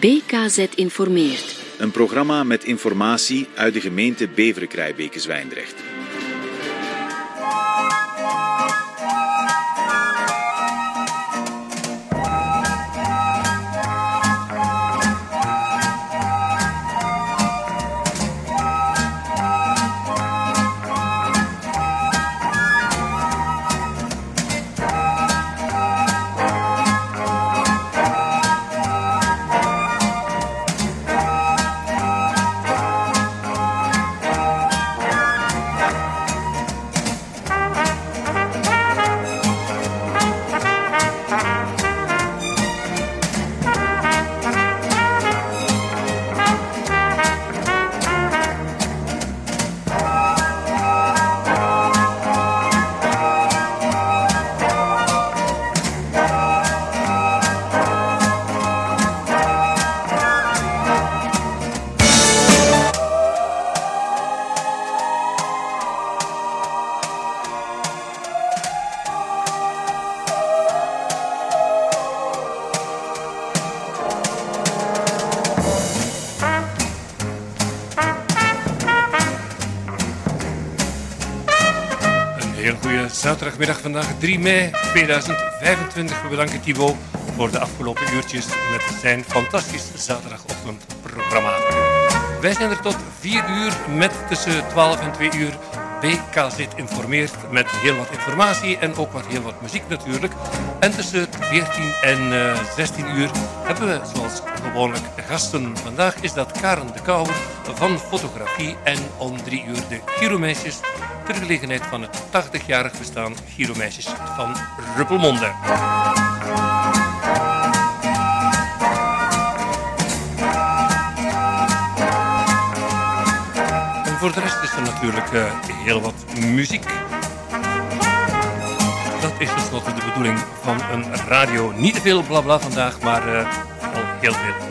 BKZ informeert. Een programma met informatie uit de gemeente Beveren-Krijbeke-Zwijndrecht. Vandaag 3 mei 2025. We bedanken Thibaut voor de afgelopen uurtjes met zijn fantastisch zaterdagochtendprogramma. Wij zijn er tot 4 uur met tussen 12 en 2 uur BKZ informeert met heel wat informatie en ook wat heel wat muziek natuurlijk. En tussen 14 en eh, 16 uur hebben we zoals gewoonlijk gasten. Vandaag is dat Karen de Kouwer van fotografie en om 3 uur de Giromeisjes ter gelegenheid van het 80-jarig bestaan Giromeisjes van Ruppelmonde. En voor de rest is er natuurlijk eh, heel wat muziek. Dat is tenslotte de bedoeling van een radio. Niet te veel blabla vandaag, maar eh, wel heel veel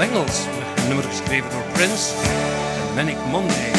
de Bengals, een nummer geschreven door Prince en Manic Monday.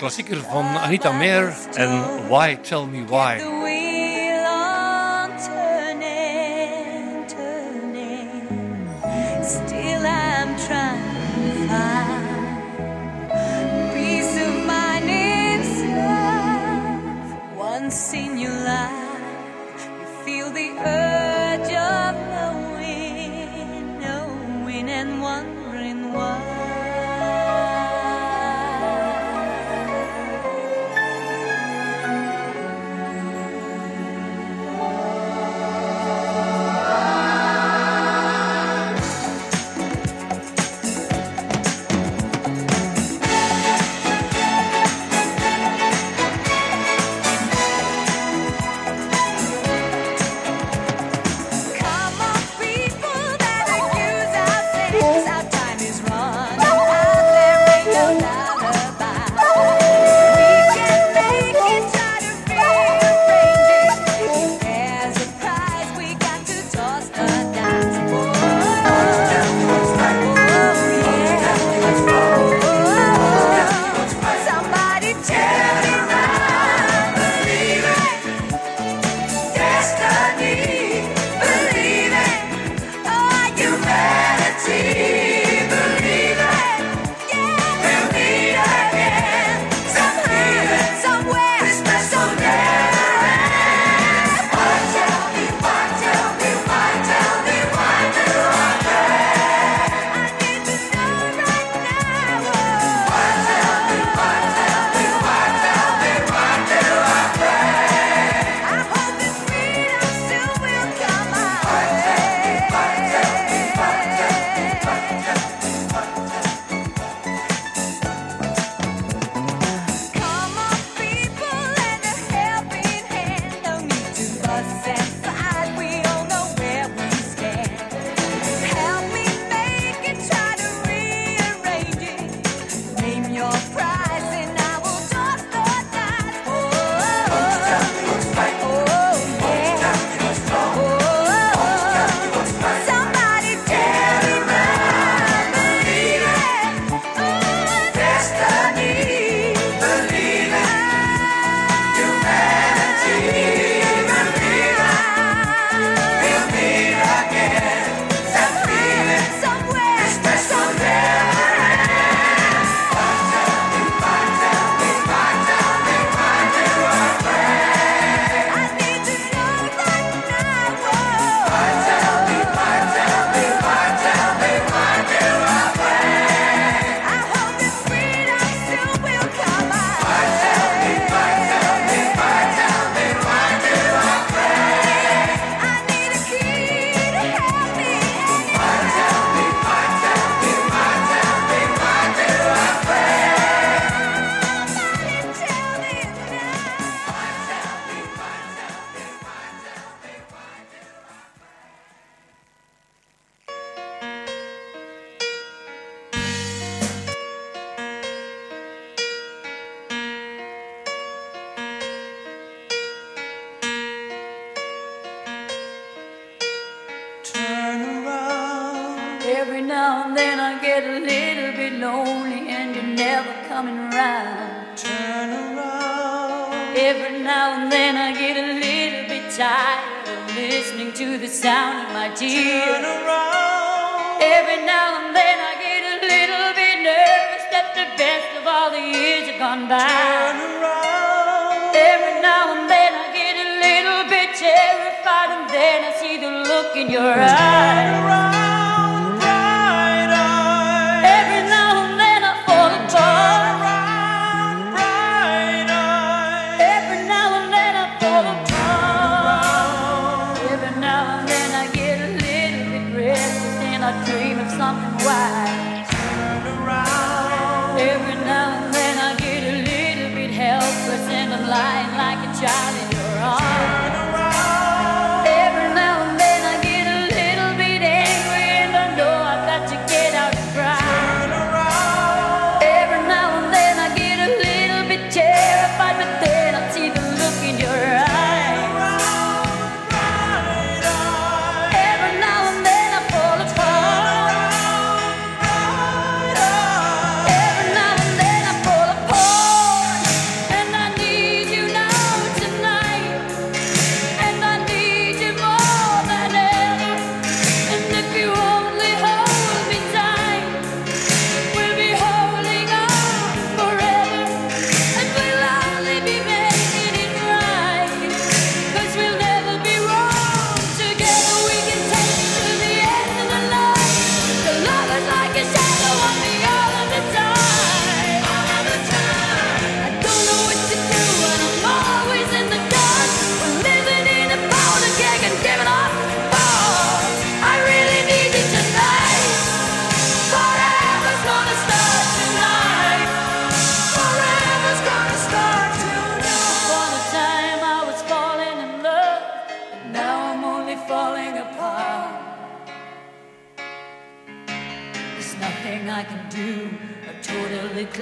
Klassieker van Anita Meer en Why Tell Me Why.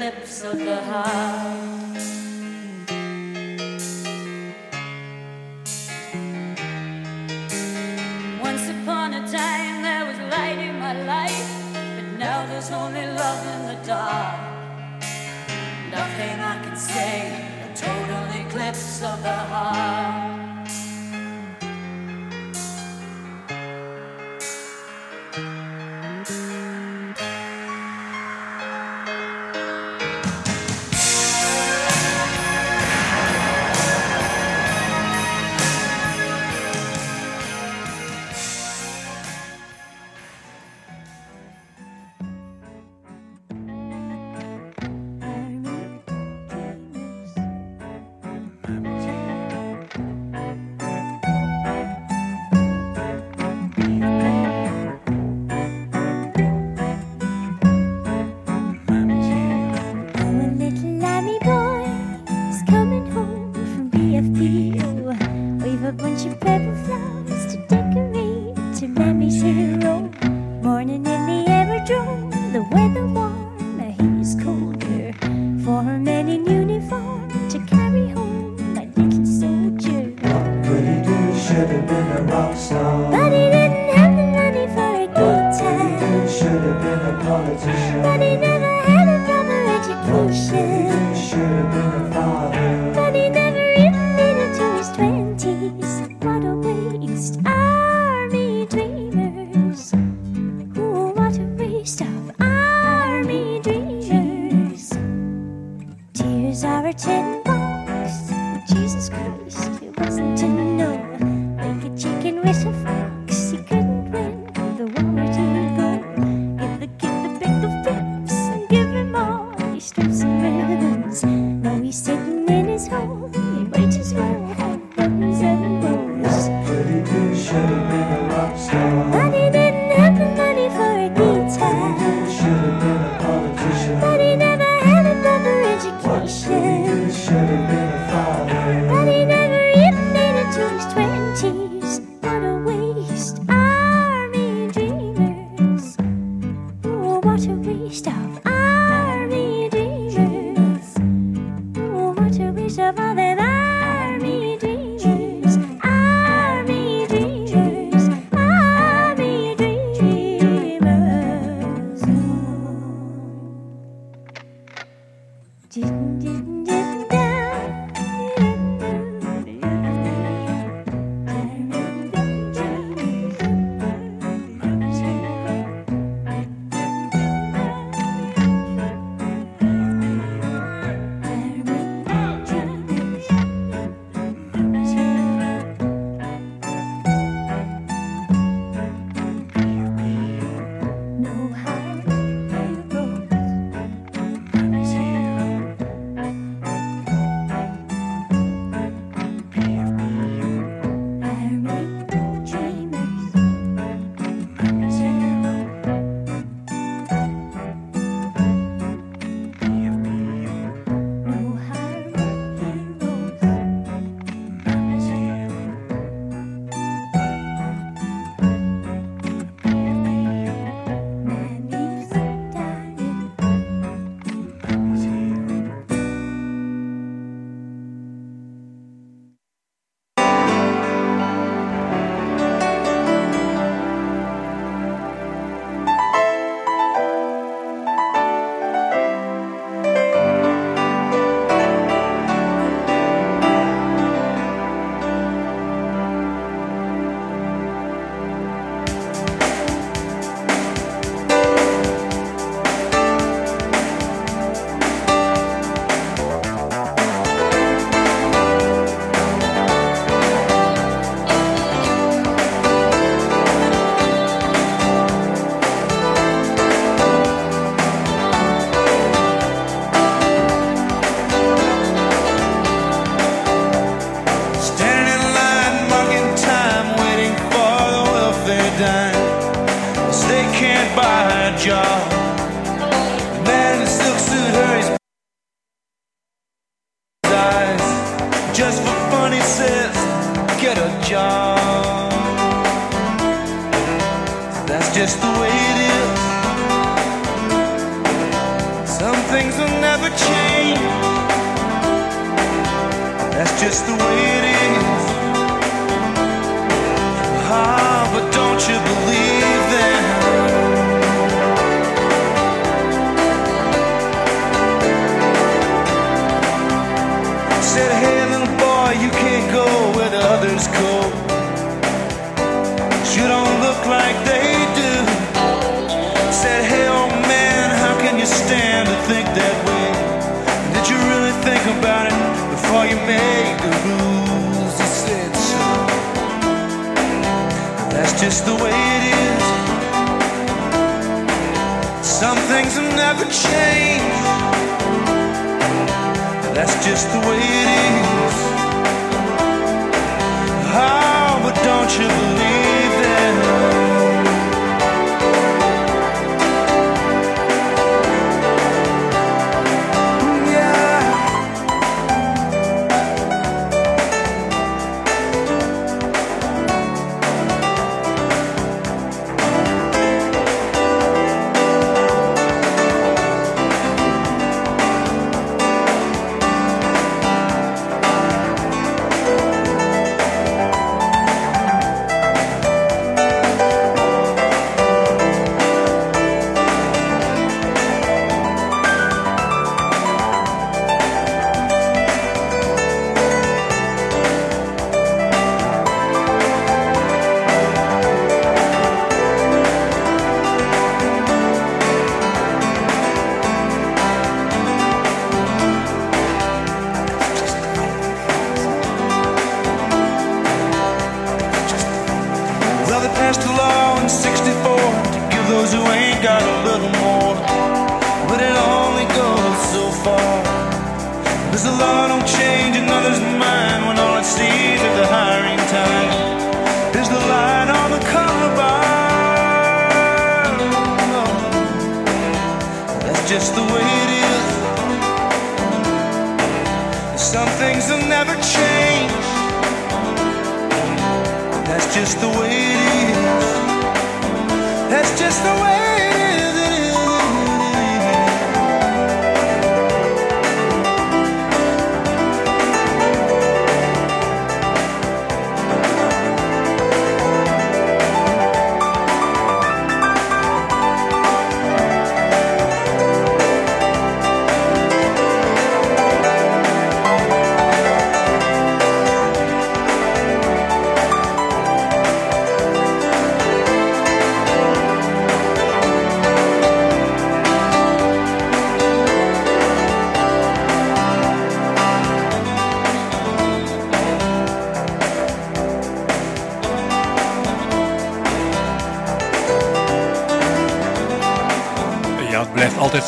Of the heart.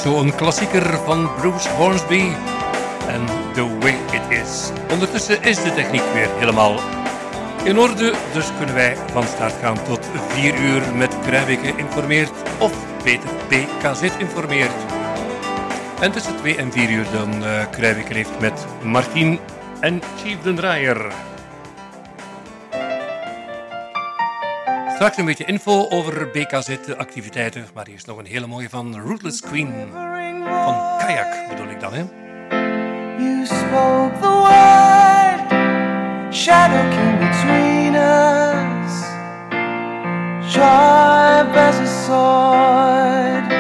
Zo'n klassieker van Bruce Hornsby. En The Way It Is. Ondertussen is de techniek weer helemaal in orde. Dus kunnen wij van start gaan tot 4 uur met Kruijwijk geïnformeerd. Of beter PKZ informeert. En tussen 2 en 4 uur dan eh, uh, Kruijwijk leeft met Martin en Chief den Draaier. Straks een beetje info over BKZ-activiteiten, maar hier is nog een hele mooie van Rootless Queen. Van Kayak bedoel ik dan, hè? You spoke the word, shadow came between us, sharp as a sword.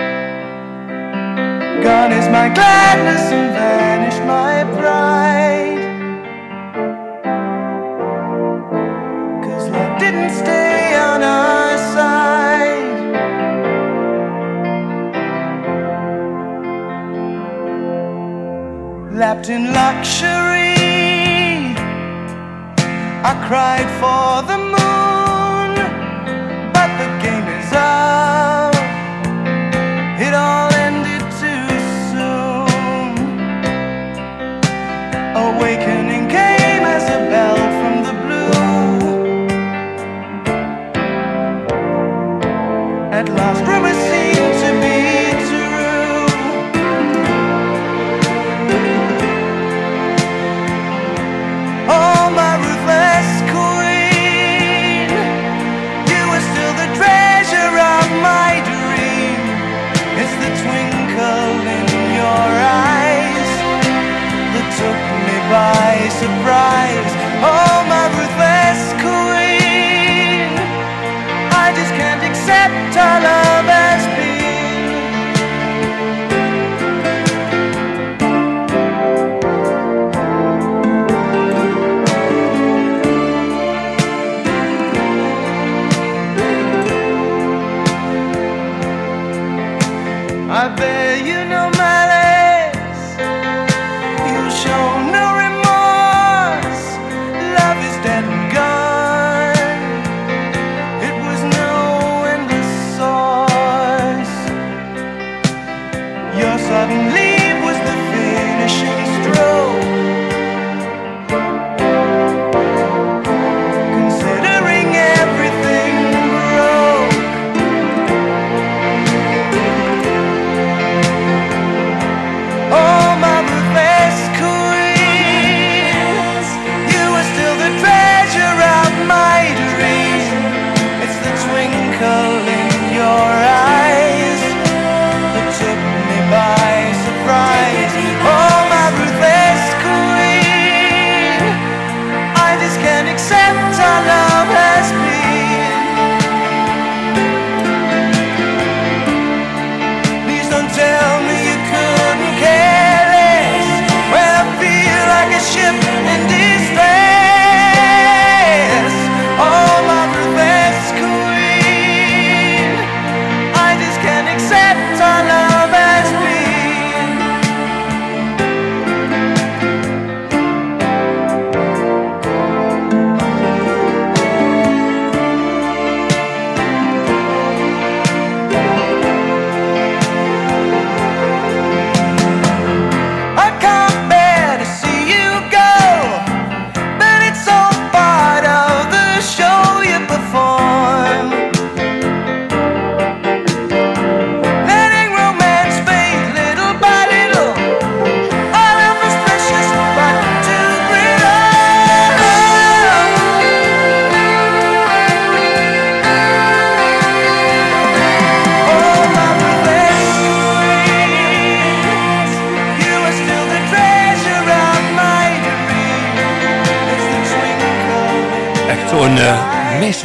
God is my gladness and in luxury. I cried for.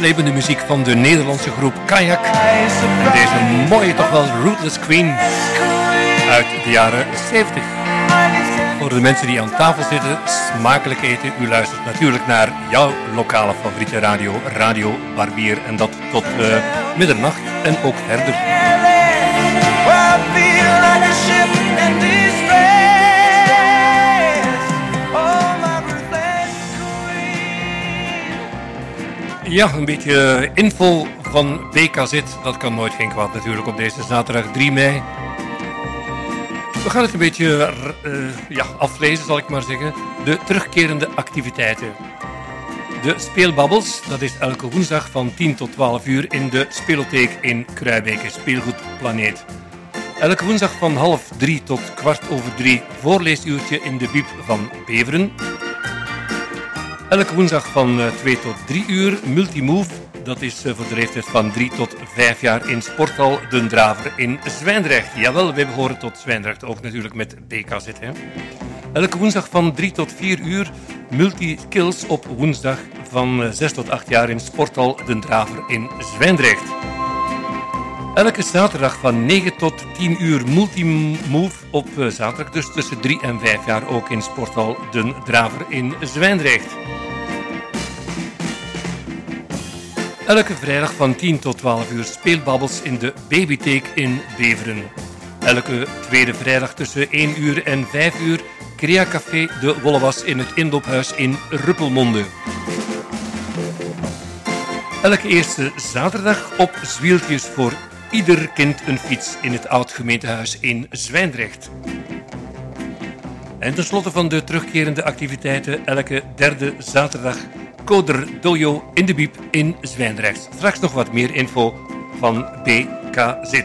Meeslepende muziek van de Nederlandse groep Kayak. En deze mooie, toch wel Rootless Queen uit de jaren 70. Voor de mensen die aan tafel zitten, smakelijk eten. U luistert natuurlijk naar jouw lokale favoriete radio, Radio Barbier. En dat tot eh, middernacht en ook verder. Ja, een beetje info van BKZ. Dat kan nooit geen kwaad natuurlijk op deze zaterdag 3 mei. We gaan het een beetje eh, ja, aflezen, zal ik maar zeggen. De terugkerende activiteiten. De speelbabbels, dat is elke woensdag van 10 tot 12 uur in de spelotheek in Kruijbeke, Speelgoedplaneet. Elke woensdag van half drie tot kwart over drie voorleesuurtje in de Biep van Beveren. Elke woensdag van 2 tot 3 uur Multimove. Dat is eh, voor de leeftijd van 3 tot 5 jaar in Sporthal Den Draver in Zwijndrecht. Jawel, wij behoren tot Zwijndrecht, ook natuurlijk met BKZ. Hè. Elke woensdag van 3 tot 4 uur Multi-skills op woensdag van eh, 6 tot 8 jaar in Sporthal Den Draver in Zwijndrecht. Elke zaterdag van 9 tot 10 uur Multimove op eh, zaterdag, dus tussen 3 en 5 jaar ook in Sporthal Den Draver in Zwijndrecht. Elke vrijdag van 10 tot 12 uur speelbabbels in de Babytheek in Beveren. Elke tweede vrijdag tussen 1 uur en 5 uur Crea Café de Wollewas in het inloophuis in Ruppelmonde. Elke eerste zaterdag op Zwieltjes voor ieder kind een fiets in het oud gemeentehuis in Zwijndrecht. En tenslotte van de terugkerende activiteiten elke derde zaterdag Coder Dojo in de Biep in Zwijndrecht. Straks nog wat meer info van BKZ.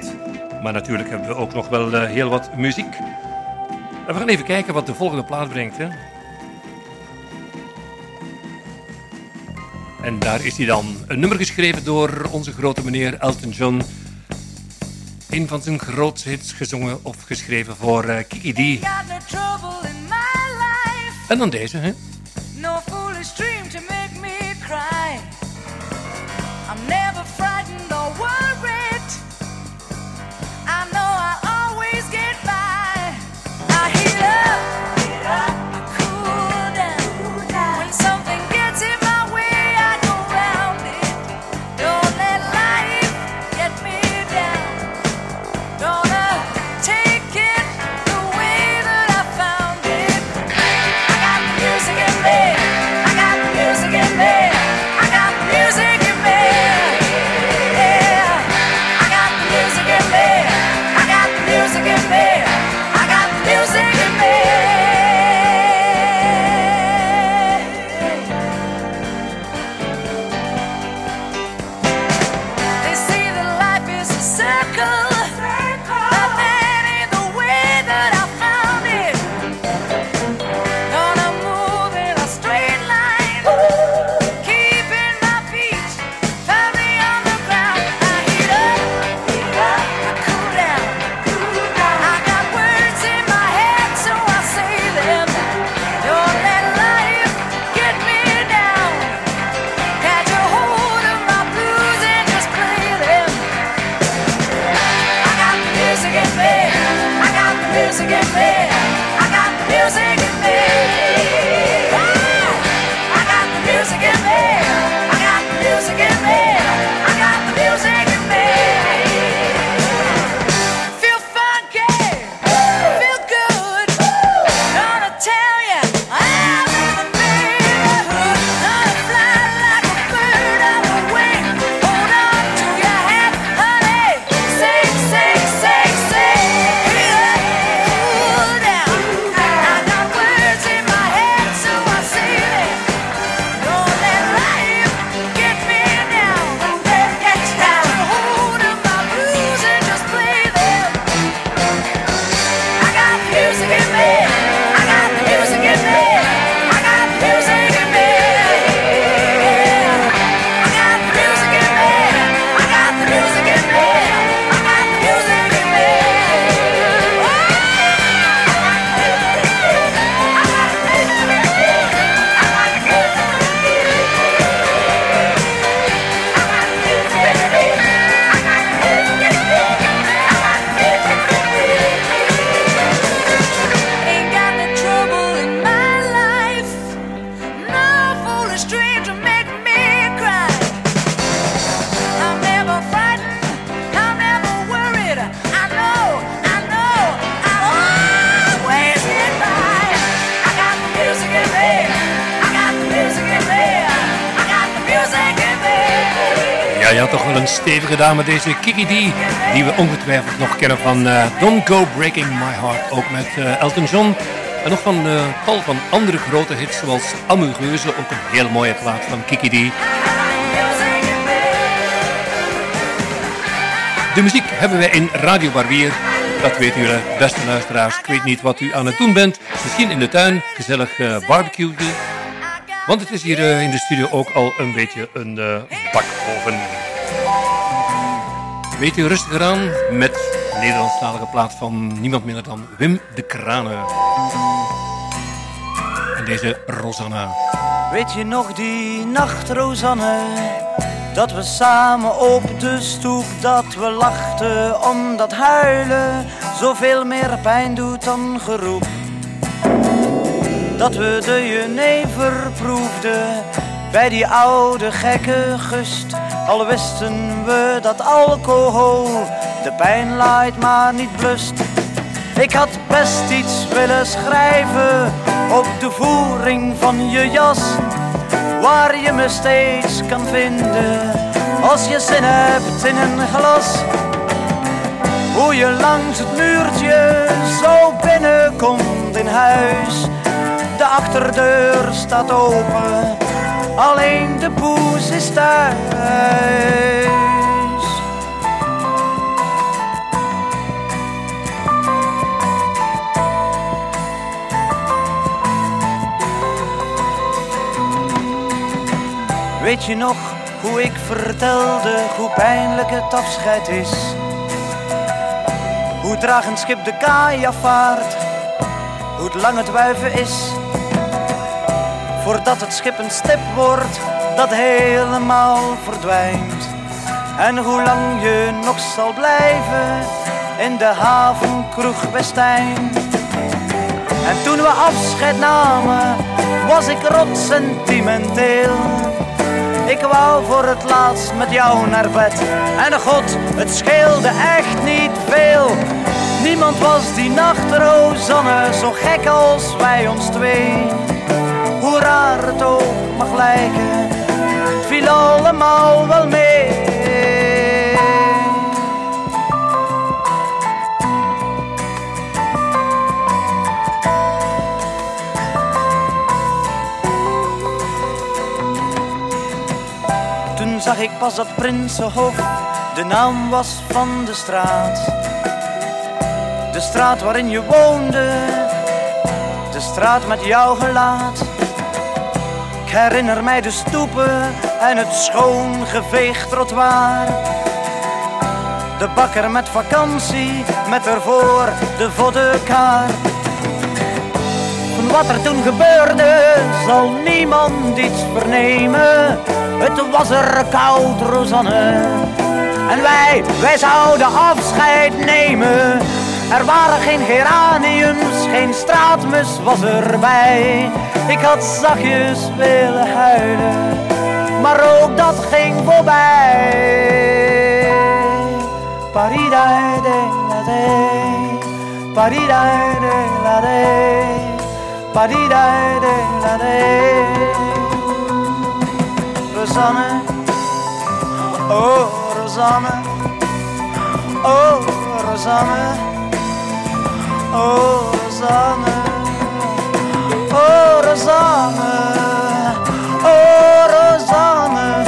Maar natuurlijk hebben we ook nog wel eh, heel wat muziek. En we gaan even kijken wat de volgende plaat brengt. Hè? En daar is hij dan. Een nummer geschreven door onze grote meneer Elton John. Een van zijn grootste hits gezongen of geschreven voor eh, Kiki D. En dan deze, hè? no foolish dream to make me cry. I'm never frightened or worried. Stevige dame, deze Kiki D, die we ongetwijfeld nog kennen van eh, Don't Go Breaking My Heart, ook met eh, Elton John. En nog van eh, tal van andere grote hits, zoals Amoureuze, ook een heel mooie plaat van Kiki. De muziek hebben wij in Radio Barbier. Dat weten jullie, beste luisteraars. Ik weet niet wat u aan het doen bent. Misschien in de tuin, gezellig barbecue. Want het is hier in de studio ook al een beetje een bakoven. Weet u rustig aan met een Nederlandstalige plaat van niemand minder dan Wim de Kranen. En deze Rosanna. Weet je nog die nacht, Rosanne? Dat we samen op de stoep, dat we lachten omdat huilen zoveel meer pijn doet dan geroep. Dat we de jenever proefden bij die oude gekke gust. Al wisten we dat alcohol de pijn laait maar niet blust. Ik had best iets willen schrijven op de voering van je jas. Waar je me steeds kan vinden als je zin hebt in een glas. Hoe je langs het muurtje zo binnenkomt in huis. De achterdeur staat open, alleen de poes is thuis. Weet je nog hoe ik vertelde hoe pijnlijk het afscheid is? Hoe traag een schip de kaai afvaart, hoe lang het wuiven is. Voordat het schip een stip wordt dat helemaal verdwijnt. En hoe lang je nog zal blijven in de havenkroeg Westijn. En toen we afscheid namen, was ik rot sentimenteel. Ik wou voor het laatst met jou naar bed. En god, het scheelde echt niet veel. Niemand was die nacht, Rosanne, zo gek als wij ons twee. Hoe raar het ook mag lijken, viel allemaal wel mee. Toen zag ik pas dat Prinsenhof de naam was van de straat. De straat waarin je woonde, de straat met jouw gelaat. Herinner mij de stoepen en het schoon geveegd trottoir. De bakker met vakantie, met ervoor de voddenkaar. Van wat er toen gebeurde, zal niemand iets vernemen. Het was er koud, Rosanne. En wij, wij zouden afscheid nemen. Er waren geen geraniums, geen straatmus was erbij. Ik had zachtjes willen huilen, maar ook dat ging voorbij. Paridai de la de, paridai de la de, paridai de la de. Rosanne, oh Rosanne, oh Rosanne, oh Rosanne, oh Rosanne, oh Rosanne,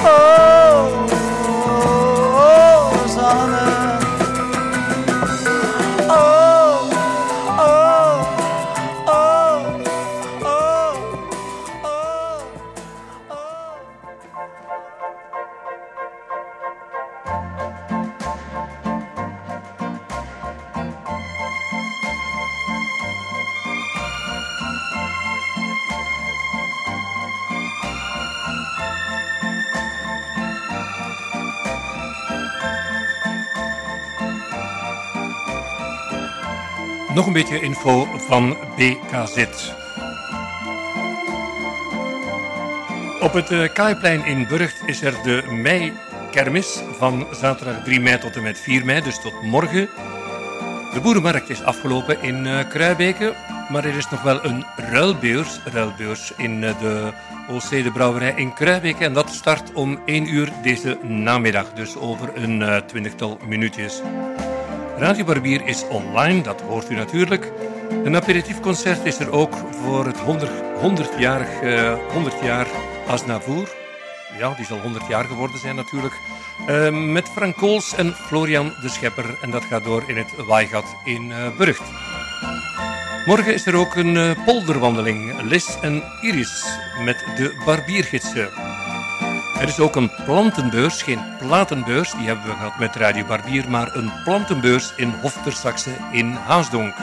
oh, oh van BKZ. Op het eh, Kaaiplein in Burgt is er de mei-kermis van zaterdag 3 mei tot en met 4 mei, dus tot morgen. De boerenmarkt is afgelopen in eh Kruibeke, maar er is nog wel een ruilbeurs, ruilbeurs in eh, de OC de Brouwerij in Kruibeke. En dat start om 1 uur deze namiddag, dus over een twintigtal minuutjes. Radio Barbier is online, dat hoort u natuurlijk. Een aperitiefconcert is er ook voor het 100, 100-jarig, eh 100 jaar Asnavoer. Ja, die zal 100 jaar geworden zijn natuurlijk. Eh, met Frank Kools en Florian de Schepper. En dat gaat door in het Waaigat in eh Burgt. Morgen is er ook een eh, polderwandeling. Lis en Iris met de barbiergidsen. Er is ook een plantenbeurs, geen platenbeurs, die hebben we gehad met Radio Barbier, maar een plantenbeurs in Hoftersaxe in Haasdonk.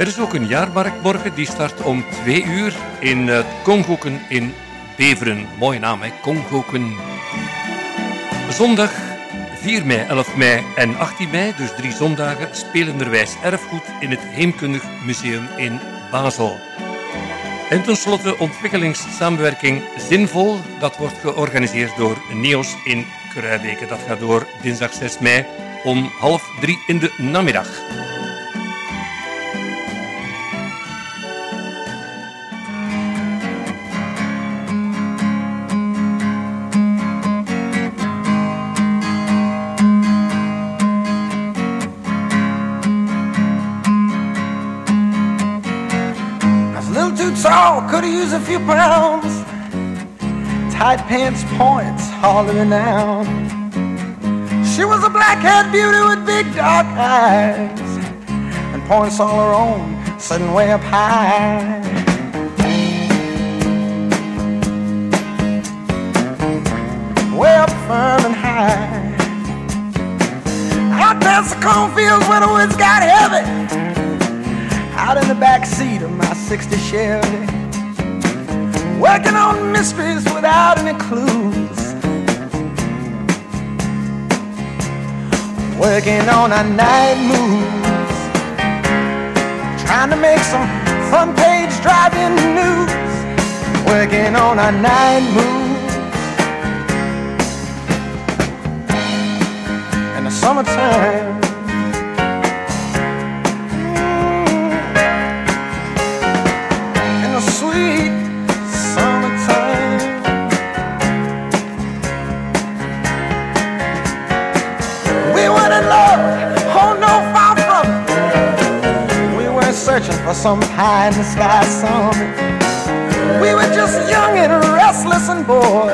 Er is ook een jaarmarkt morgen, die start om twee uur in het Kongoken in Beveren. Mooie naam, hè? Kongoken. Zondag 4 mei, 11 mei en 18 mei, dus drie zondagen, spelenderwijs erfgoed in het Heemkundig Museum in Basel. En tenslotte ontwikkelingssamenwerking Zinvol. Dat wordt georganiseerd door NEOS in Kruijbeke. Dat gaat door dinsdag 6 mei om half drie in de namiddag. Tall, could have used a few pounds. Tight pants points hollering out. She was a black-haired beauty with big dark eyes and points all her own, sitting way up high. Way up firm and high. Out past the cornfields where the woods got heavy. Out in the back seat of my 1960 Chevy. Working on mysteries without any clues. Working on our night moves. Trying to make some front page driving news. Working on our night moves. In the summertime. Some high in the sky summit. We were just young and restless and bored,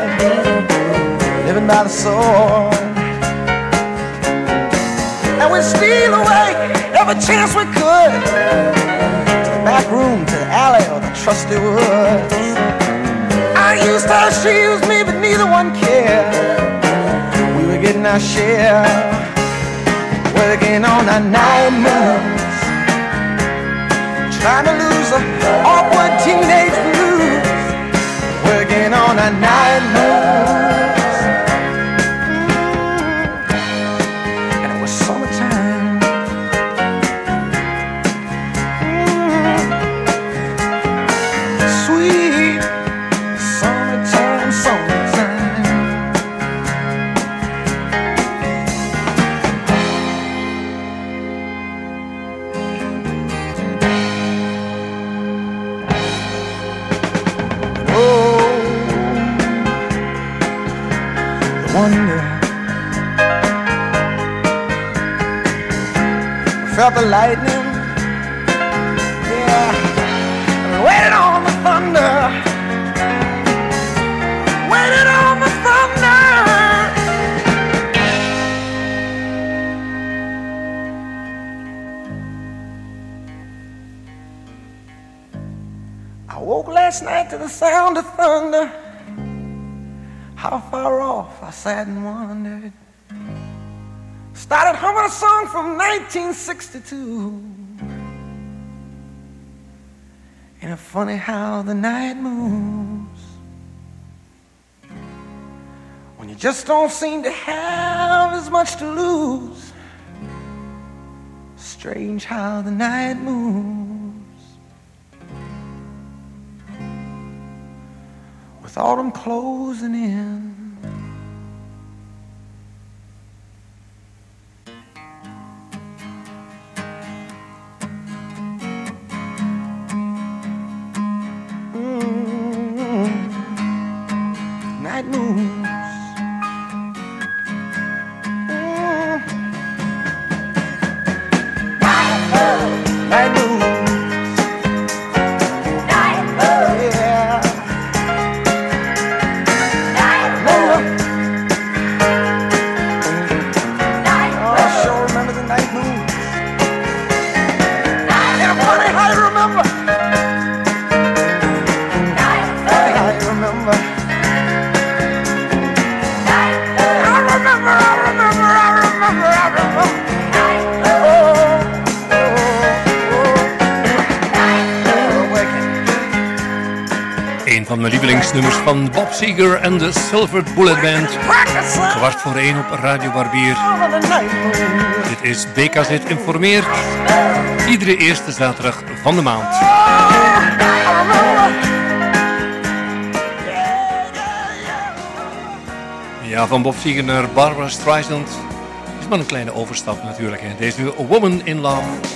living by the sword. And we'd steal away every chance we could back room to the alley or the trusty woods. I used her, she used me, but neither one cared. We were getting our share, working on our night I'm a loser, awkward teenage blues, working on a night move. 1962. Ain't it funny how the night moves? When you just don't seem to have as much to lose. Strange how the night moves. With autumn closing in. Van Bob Seger en de Silver Bullet Band. Kwart voor één op Radio Barbier. Dit is BKZ Informeert. Iedere eerste zaterdag van de maand. Ja, van Bob Seger naar Barbara Streisand. Is maar een kleine overstap natuurlijk. Deze Woman in Love.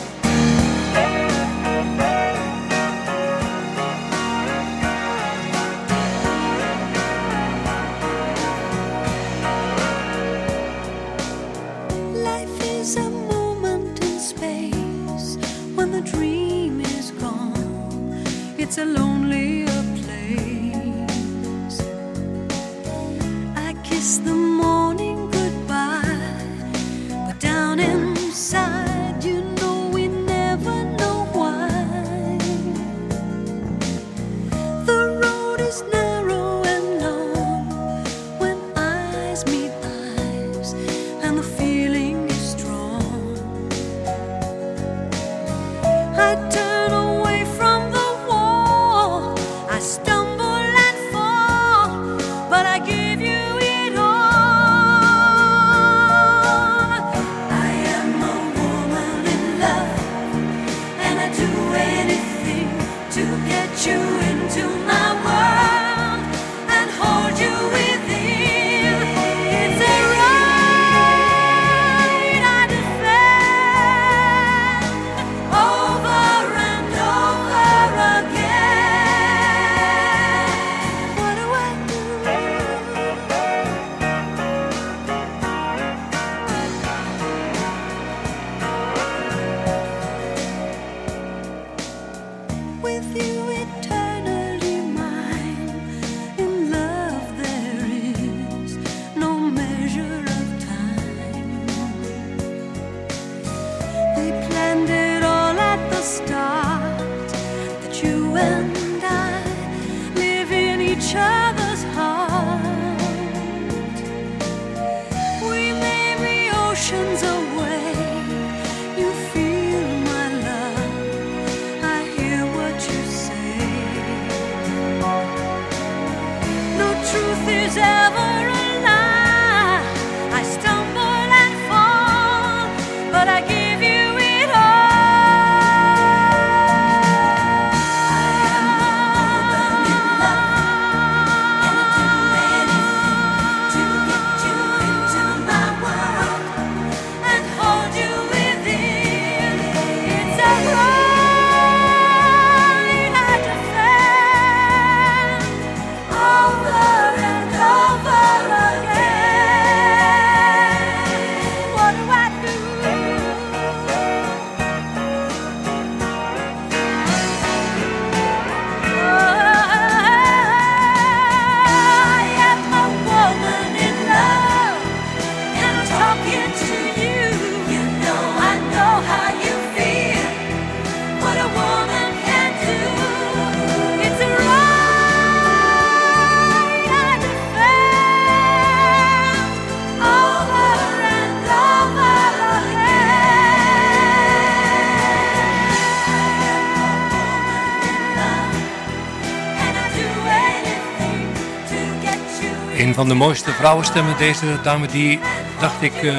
Van de mooiste vrouwenstemmen. Deze dame die, dacht ik, eh,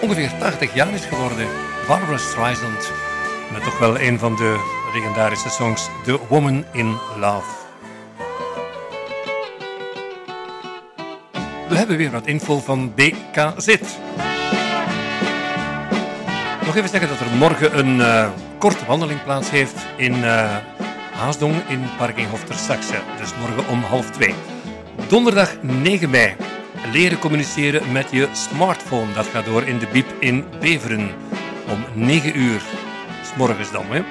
ongeveer 80 jaar is geworden. Barbara Streisand. Met toch wel een van de legendarische songs The Woman in Love. We hebben weer wat info van BKZ. Nog even zeggen dat er morgen een eh, korte wandeling plaats heeft in eh Haasdong in parking Hof ter Saxe. Dus morgen om half twee. Donderdag 9 mei. Leren communiceren met je smartphone. Dat gaat door in de Biep in Beveren. Om 9 uur. S morgens dan, hè.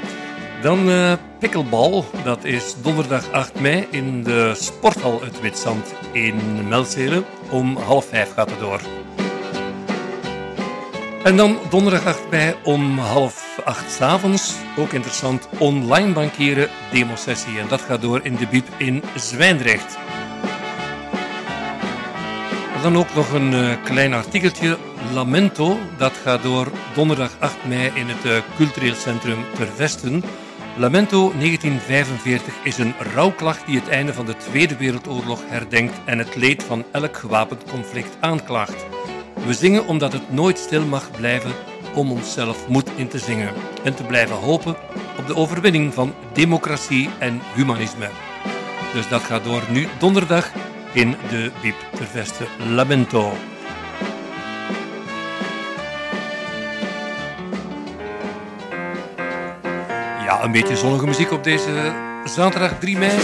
Dan pickleball. Dat is donderdag 8 mei in de sporthal Het Witzand in Melzelen. Om half vijf gaat het door. En dan donderdag 8 mei om half acht 's avonds. Ook interessant, online bankieren demosessie. En dat gaat door in de Biep in Zwijndrecht. Dan ook nog een eh, klein artikeltje. Lamento, dat gaat door donderdag 8 mei in het eh, cultureel centrum Ter Vesten. Lamento 1945 is een rouwklacht die het einde van de Tweede Wereldoorlog herdenkt en het leed van elk gewapend conflict aanklaagt. We zingen omdat het nooit stil mag blijven om onszelf moed in te zingen en te blijven hopen op de overwinning van democratie en humanisme. Dus dat gaat door nu donderdag in de Biep ter Veste Lamento. Ja, een beetje zonnige muziek op deze zaterdag 3 mei.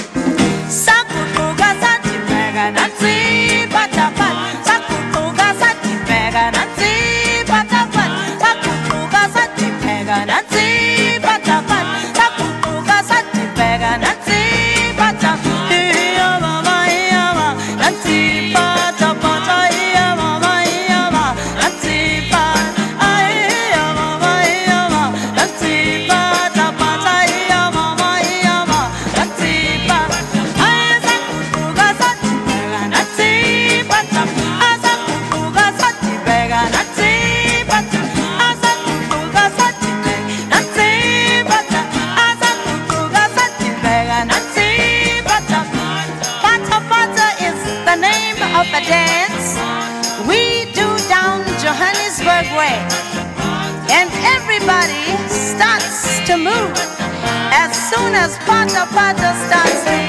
Soon as Pata Pata starts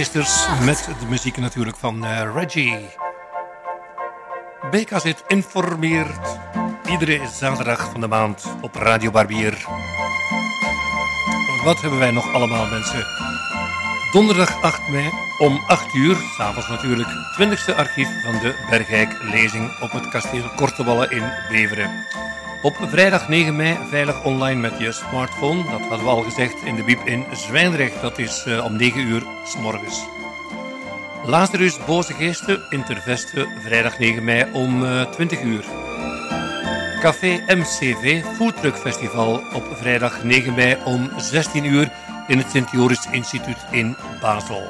Met de muziek natuurlijk van eh, Reggie. BK zit informeert iedere zaterdag van de maand op Radio Barbier. Wat hebben wij nog allemaal mensen? Donderdag 8 mei om 8 uur, s'avonds natuurlijk, 20e archief van de Bergijk lezing op het kasteel Kortewallen in Beveren. Op vrijdag 9 mei veilig online met je smartphone. Dat hadden we al gezegd in de Biep in Zwijndrecht. Dat is eh, om 9 uur s morgens. Lazarus Boze Geesten in Terveste, vrijdag 9 mei om eh, 20 uur. Café MCV Foodtruck Festival op vrijdag 9 mei om 16 uur in het Sint-Joris Instituut in Basel.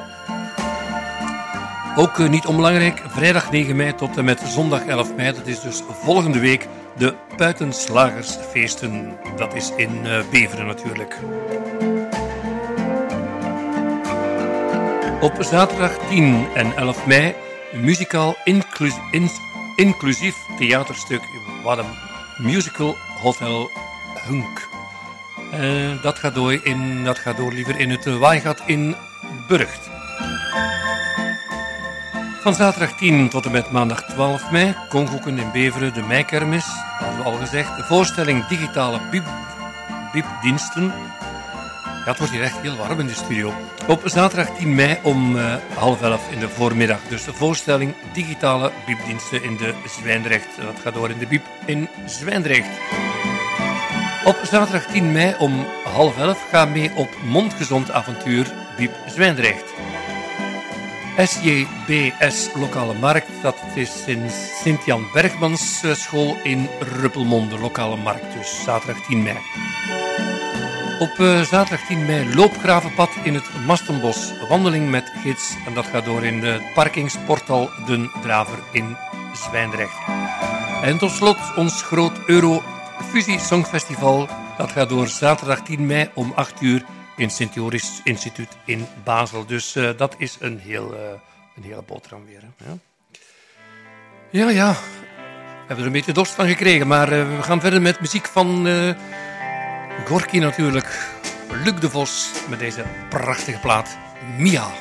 Ook eh, niet onbelangrijk, vrijdag 9 mei tot en met zondag 11 mei, dat is dus volgende week, de Puitenslagersfeesten. Dat is in eh, Beveren natuurlijk. Op zaterdag 10 en 11 mei een muzikaal inclus- in- inclusief theaterstuk. Wat een musical Hotel Hunk. Eh, dat, gaat door in, dat gaat door liever in het Waaigat in Burgt. Van zaterdag 10 tot en met maandag 12 mei, Kongoeken in Beveren, de Meikermis. Hadden we al gezegd. De voorstelling Digitale Biep, Biepdiensten. Ja, het wordt hier echt heel warm in de studio. Op zaterdag 10 mei om eh, half elf in de voormiddag. Dus de voorstelling Digitale Biepdiensten in de Zwijndrecht. Dat gaat door in de Biep in Zwijndrecht. Op zaterdag 10 mei om half elf ga mee op Mondgezond Avontuur Biep Zwijndrecht. SJBS Lokale Markt, dat is in Sint-Jan Bergmans eh, school in Ruppelmonde, Lokale Markt, dus zaterdag 10 mei. Op eh, zaterdag 10 mei loopgravenpad in het Mastenbos, wandeling met gids en dat gaat door in de parkingsportal Den Draver in Zwijndrecht. En tot slot ons groot Eurofusie Songfestival, dat gaat door zaterdag 10 mei om 8 uur in Sint-Joris Instituut in Basel. Dus eh, dat is een, heel, eh, een hele boterham weer. Hè? Ja. ja, ja. We hebben er een beetje dorst van gekregen, maar eh, we gaan verder met muziek van Gorky natuurlijk. Luc de Vos met deze prachtige plaat Mia.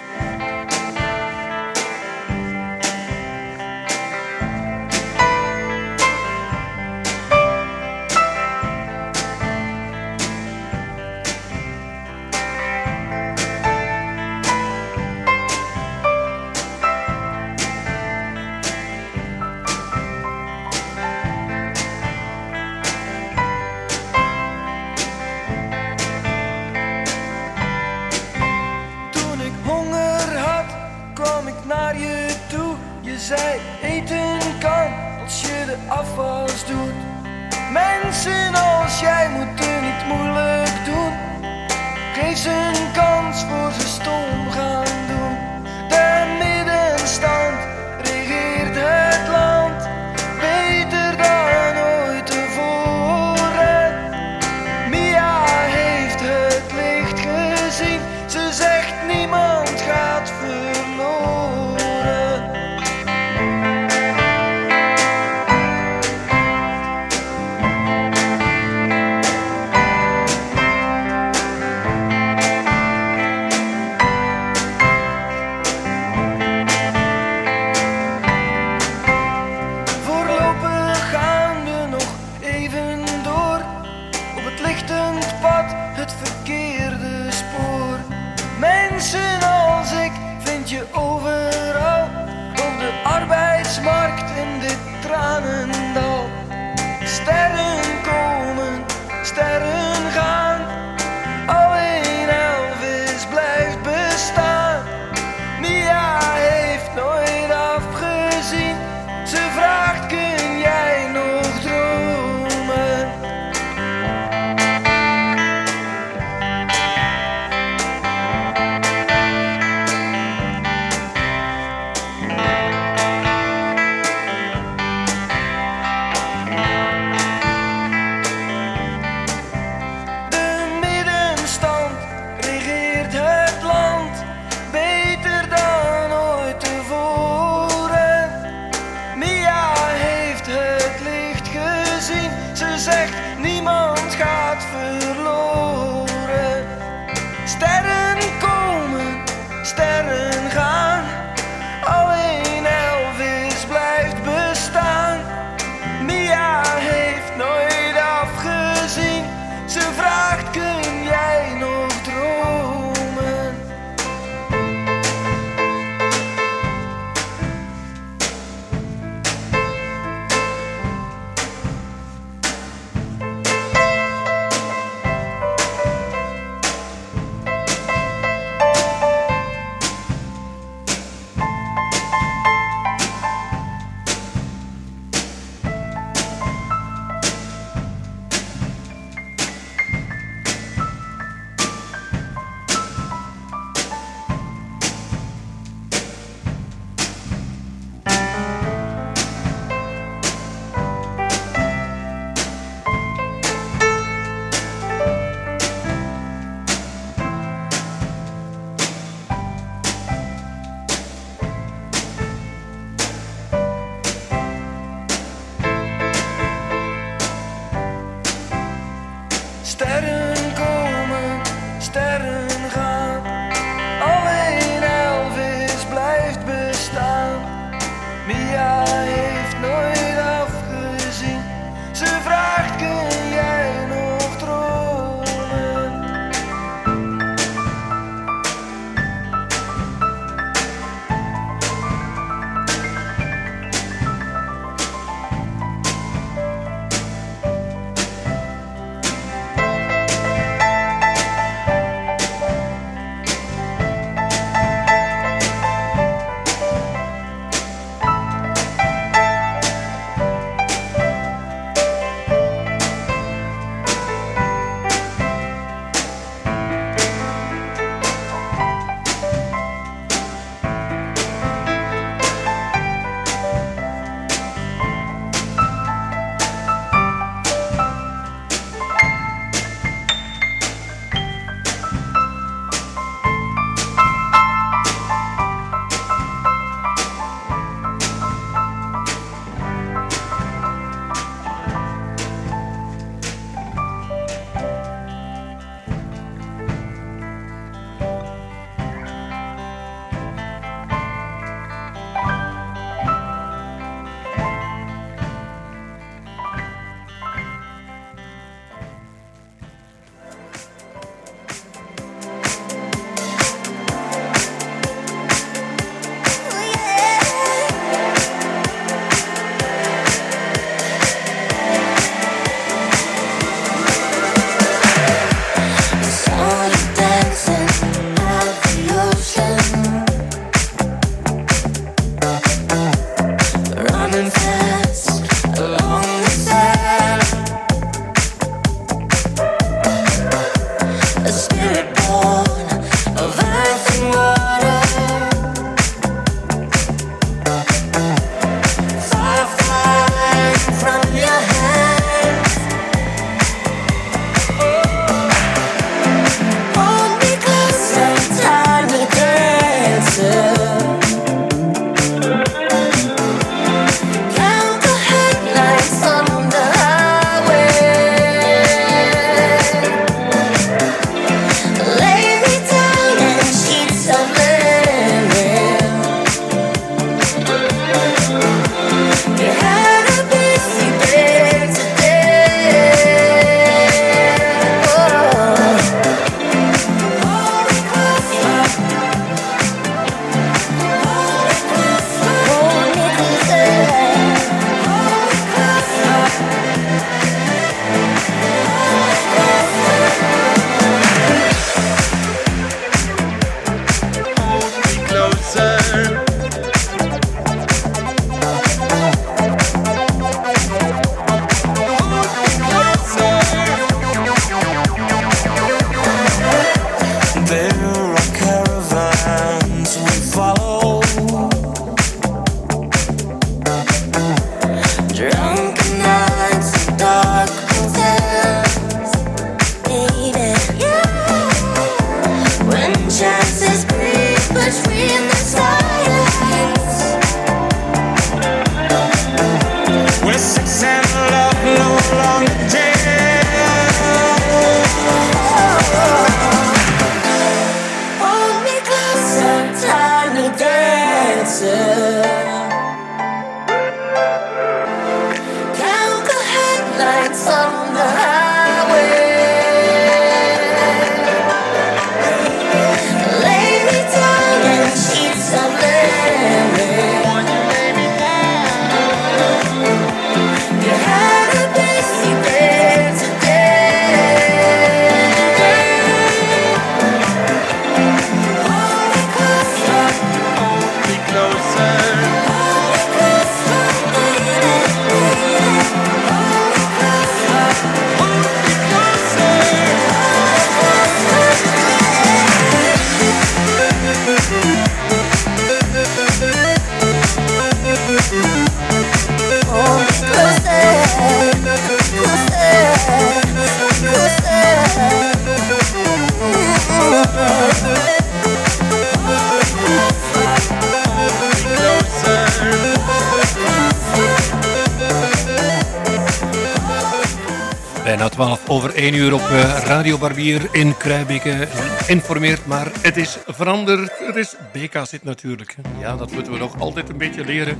1 uur op eh, Radio Barbier in Kruibeke. Informeert, maar het is veranderd. Er is BK-zit natuurlijk. Ja, dat moeten we nog altijd een beetje leren.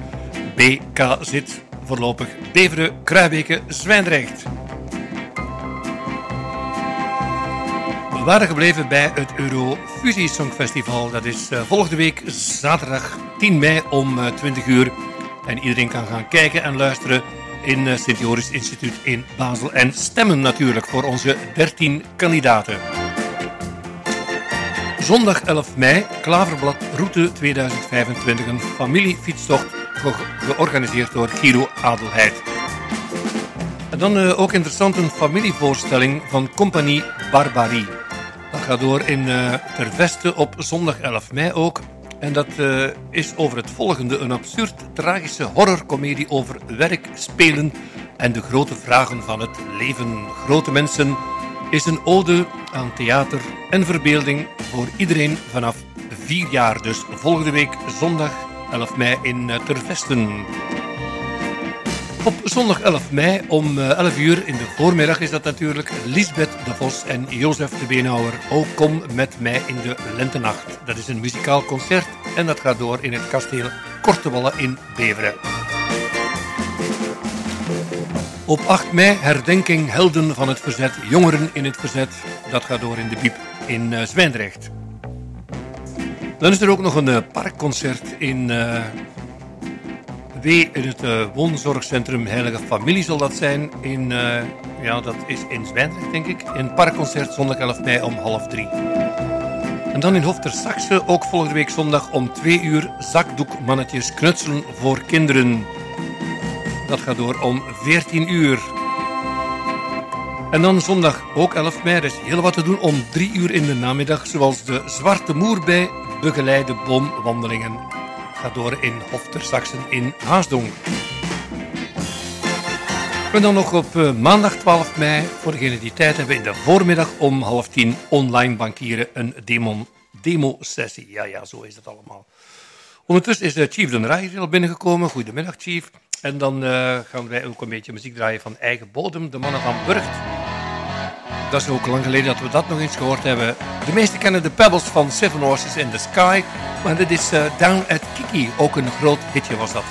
BK-zit voorlopig Beveren, Kruibeke, Zwijndrecht. We waren gebleven bij het Eurofusie Songfestival. Dat is eh, volgende week zaterdag 10 mei om eh, 20 uur. En iedereen kan gaan kijken en luisteren in eh, Sint-Joris Instituut in Basel. En stemmen natuurlijk voor onze 13 kandidaten. Zondag 11 mei, Klaverblad Route 2025, een familiefietstocht ge- georganiseerd door Giro Adelheid. En dan eh, ook interessant een familievoorstelling van Compagnie Barbarie. Dat gaat door in eh Terveste op zondag 11 mei ook. En dat eh, is over het volgende: een absurd tragische horrorcomedie over werk, spelen en de grote vragen van het leven. Grote mensen is een ode aan theater en verbeelding voor iedereen vanaf vier jaar. Dus volgende week zondag 11 mei in Tervesten. Op zondag 11 mei om eh, 11 uur in de voormiddag is dat natuurlijk Lisbeth de Vos en Jozef de Beenhouwer. Ook kom met mij in de Lentenacht. Dat is een muzikaal concert en dat gaat door in het kasteel Kortewallen in Beveren. Op 8 mei herdenking helden van het verzet, jongeren in het verzet. Dat gaat door in de Biep in eh, Zwijndrecht. Dan is er ook nog een eh, parkconcert in eh, W in het eh, woonzorgcentrum Heilige Familie zal dat zijn. In, eh, ja, dat is in Zwijndrecht, denk ik. Een parkconcert zondag 11 mei om half drie. En dan in Hof ter Saxe, ook volgende week zondag om twee uur, zakdoekmannetjes knutselen voor kinderen. Dat gaat door om 14 uur. En dan zondag ook 11 mei, er is heel wat te doen om 3 uur in de namiddag, zoals de Zwarte Moer bij begeleide boomwandelingen. Gaat door in Hof ter in Haasdong. En dan nog op eh, maandag 12 mei, voor degenen die tijd hebben, in de voormiddag om half tien online bankieren, een demo, demo-sessie. Ja, ja, zo is het allemaal. Ondertussen is Chief Den Rai al binnengekomen. Goedemiddag, Chief. En dan eh, gaan wij ook een beetje muziek draaien van eigen bodem, de mannen van Burgt. Dat is ook lang geleden dat we dat nog eens gehoord hebben. De meesten kennen de Pebbles van Seven Horses in the Sky, maar dit is eh, Down at Kiki, ook een groot hitje was dat.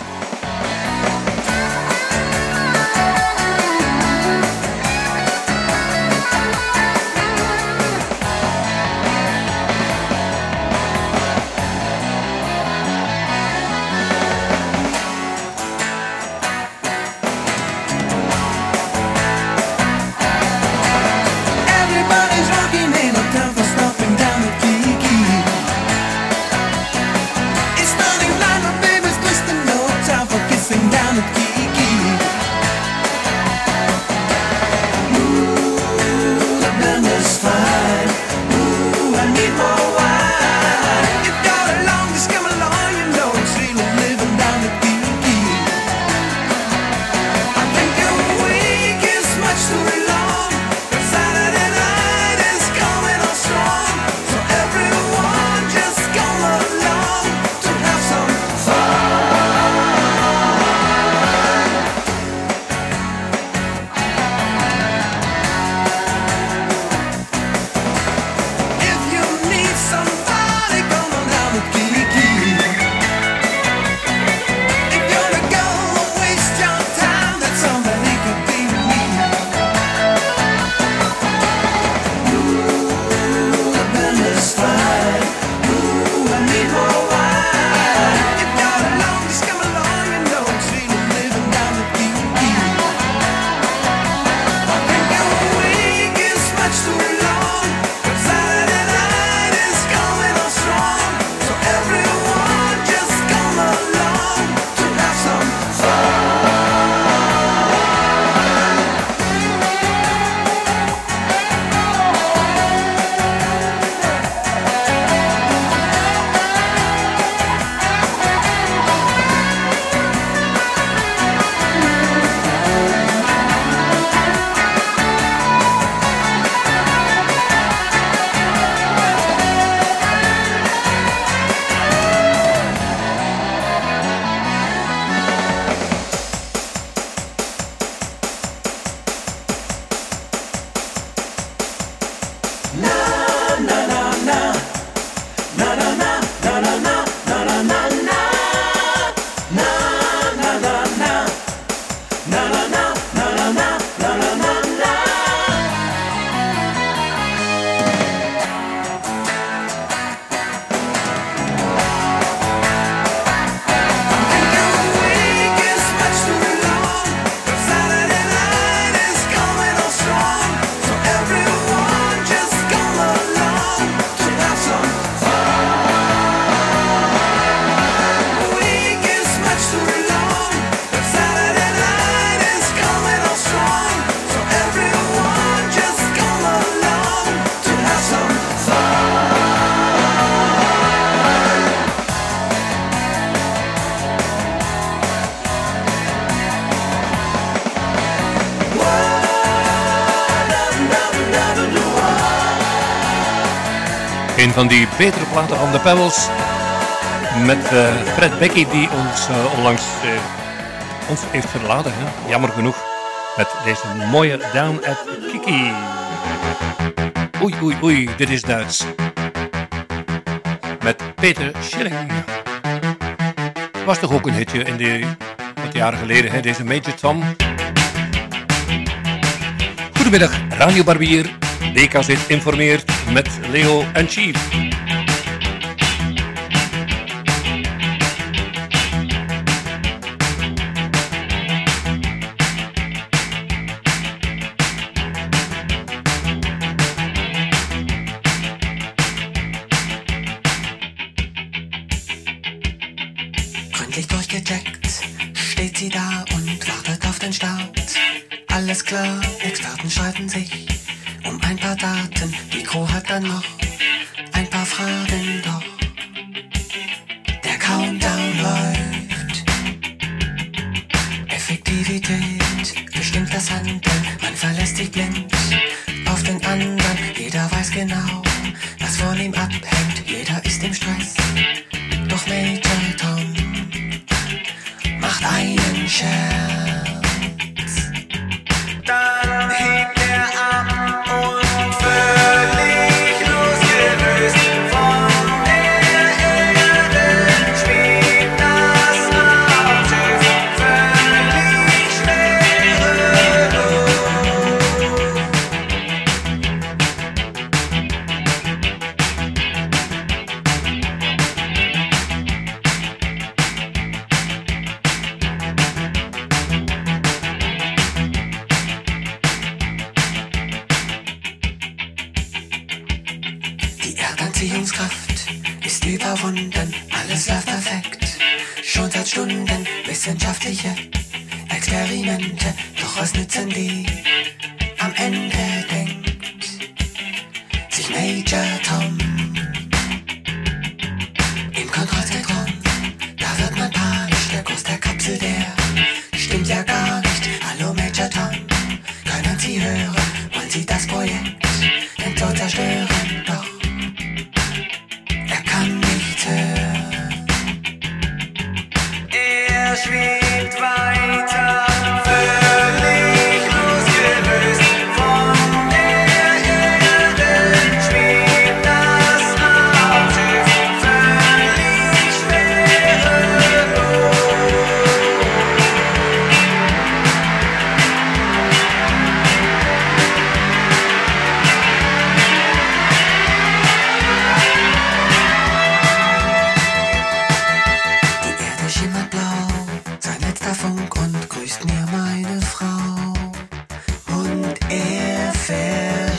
Van die betere platen van de Pebbles. Met eh, Fred Becky die ons eh, onlangs eh, ons heeft verlaten. Hè? Jammer genoeg. Met deze mooie Down at Kiki. Oei, oei, oei, dit is Duits. Met Peter Schilling. Was toch ook een hitje in de, wat jaren geleden, hè? deze Major Tom. Goedemiddag, Radio Barbier. DKZ informeert met Leo en Chief. Gründlich durchgecheckt, steht sie da und wartet auf den Start. Alles klar, Experten streiten sich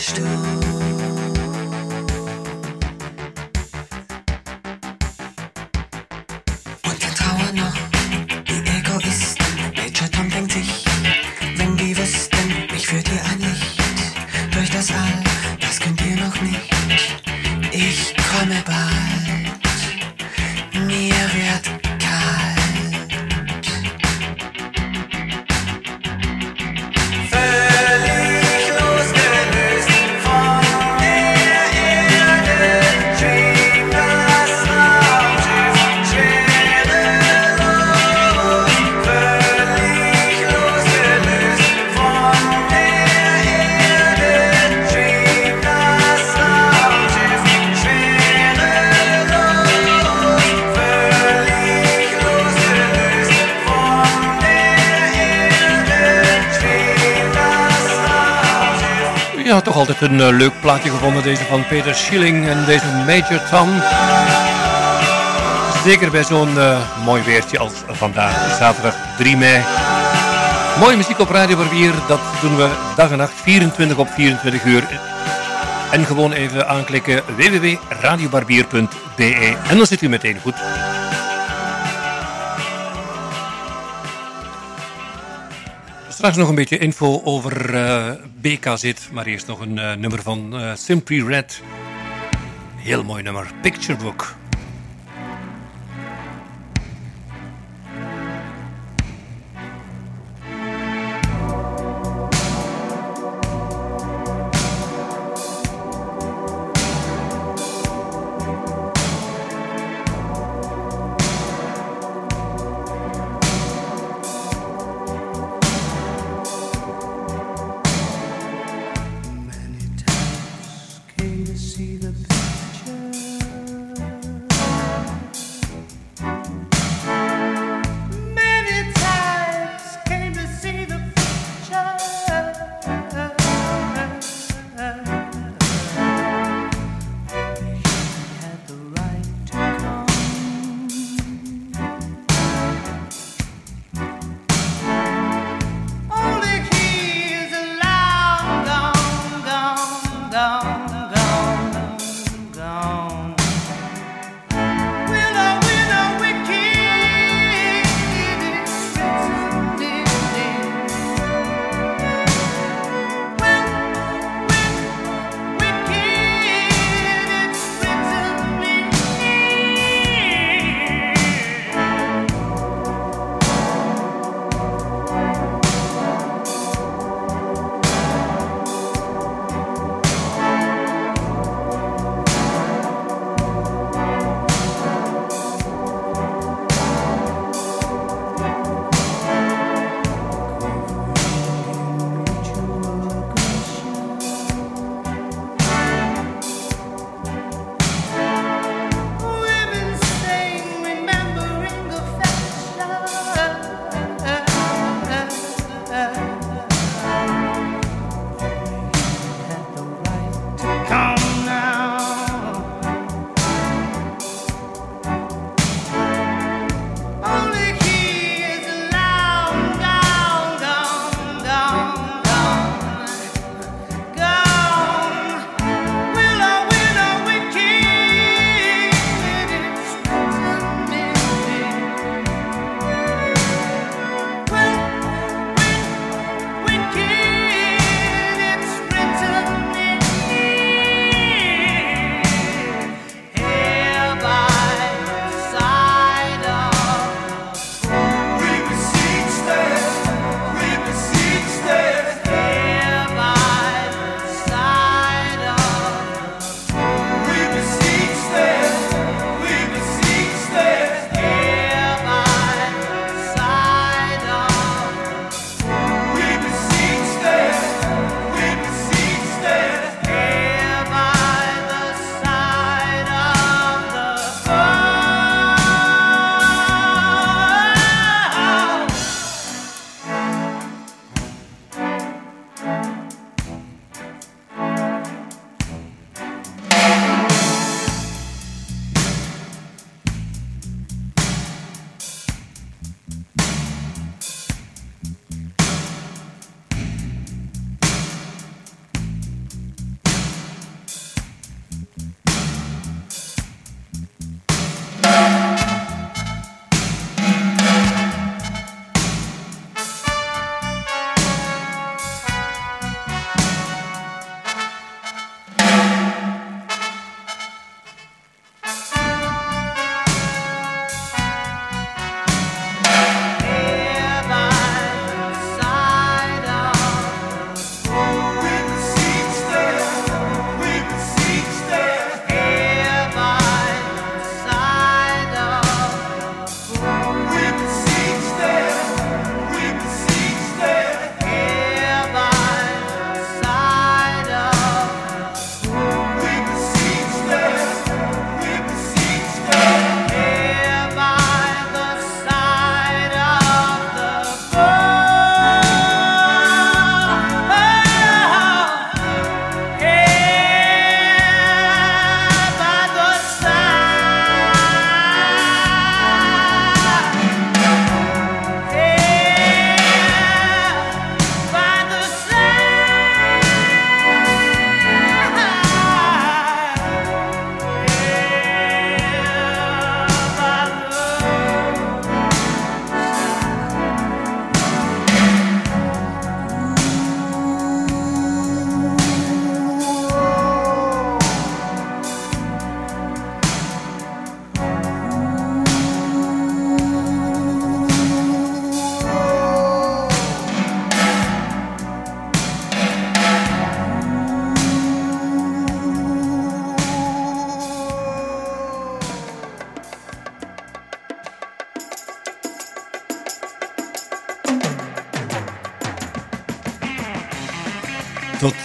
Stuhl. Een eh, leuk plaatje gevonden, deze van Peter Schilling en deze Major Tom. Zeker bij zo'n eh, mooi weertje als vandaag, zaterdag 3 mei. Mooie muziek op Radio Barbier, dat doen we dag en nacht, 24 op 24 uur. En gewoon even aanklikken www.radiobarbier.be en dan zit u meteen goed. Straks nog een beetje info over eh BKZ, maar eerst nog een eh, nummer van eh, Simply Red. Heel mooi nummer, Picture Book.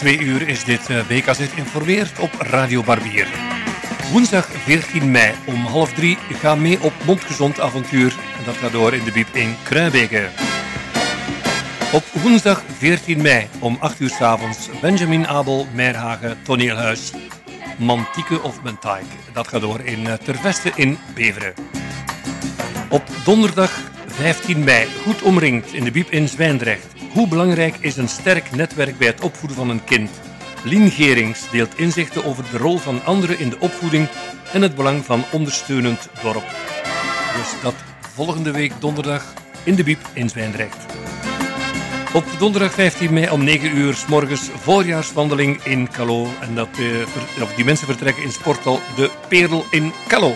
Twee uur is dit eh, WKZ informeert op Radio Barbier. Woensdag 14 mei om half drie ga mee op mondgezond avontuur. Dat gaat door in de Biep in Kruibeke. Op woensdag 14 mei om 8 uur s avonds Benjamin Abel Meerhagen toneelhuis. Mantieke of Mentaik. Dat gaat door in eh, Terveste in Beveren. Op donderdag 15 mei goed omringd in de Biep in Zwijndrecht. Hoe belangrijk is een sterk netwerk bij het opvoeden van een kind? Lien Gerings deelt inzichten over de rol van anderen in de opvoeding en het belang van ondersteunend dorp. Dus dat volgende week donderdag in de Biep in Zwijndrecht. Op donderdag 15 mei om 9 uur s morgens voorjaarswandeling in Calo. En dat, eh, die mensen vertrekken in sporthal De Perel in Calo.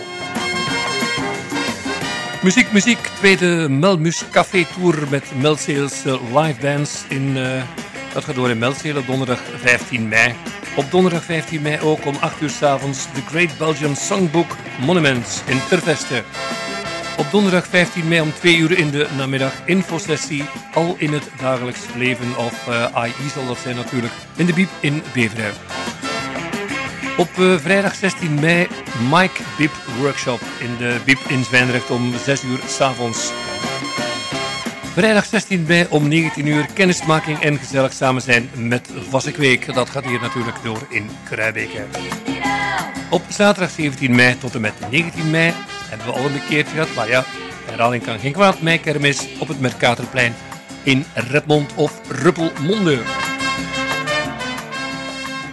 Muziek, muziek. Tweede Melmus Café Tour met Melseels eh, live bands. In, eh, dat gaat door in Melzeel op donderdag 15 mei. Op donderdag 15 mei ook om 8 uur s avonds The Great Belgian Songbook Monuments in Terveste. Op donderdag 15 mei om 2 uur in de namiddag infosessie. Al in het dagelijks leven of AI zal dat zijn natuurlijk. In de Biep in Beveren. Op eh, vrijdag 16 mei Mike Bip Workshop in de Bip in Zwijndrecht om 6 uur s'avonds. Vrijdag 16 mei om 19 uur kennismaking en gezellig samen zijn met Vassekweek. Dat gaat hier natuurlijk door in Kruijbeke. Op zaterdag 17 mei tot en met 19 mei hebben we al een keertje gehad. Maar ja, herhaling kan geen kwaad. Meikermis op het Mercatorplein in Redmond of Ruppelmonde.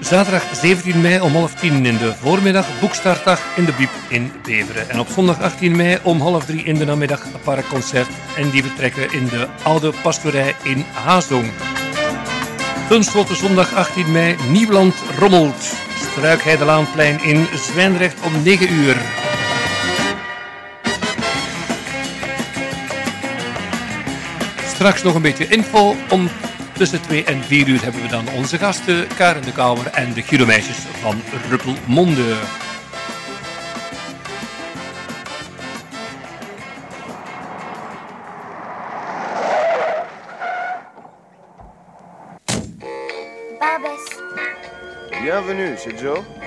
Zaterdag 17 mei om half tien in de voormiddag boekstartdag in de Biep in Beveren. En op zondag 18 mei om half drie in de namiddag een parkconcert. En die vertrekken in de oude pastorij in Haasdong. Ten slotte zondag 18 mei Nieuwland Rommelt. Struikheidelaanplein in Zwijndrecht om 9 uur. Straks nog een beetje info. Om tussen 2 en 4 uur hebben we dan onze gasten Karen de Kouwer en de Giromeisjes van Ruppelmonde. Barbès. Bienvenue Joe. Joe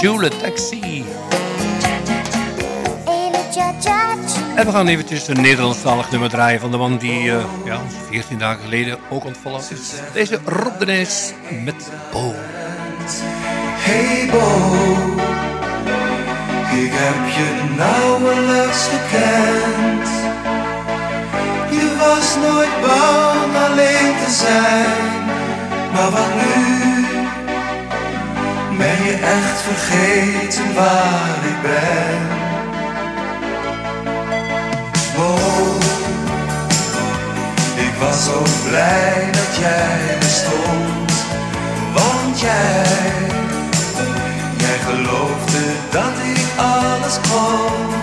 Jules Taxi. En we gaan eventjes een Nederlandstalig nummer draaien van de man die uh, ja, 14 dagen geleden ook ontvallen is. Deze Rob de met Bo. Hey Bo, ik heb je nauwelijks gekend. Je was nooit bang alleen te zijn, maar wat nu? Ben je echt vergeten waar ik ben? Oh, ik was zo blij dat jij bestond, want jij, jij geloofde dat ik alles kon.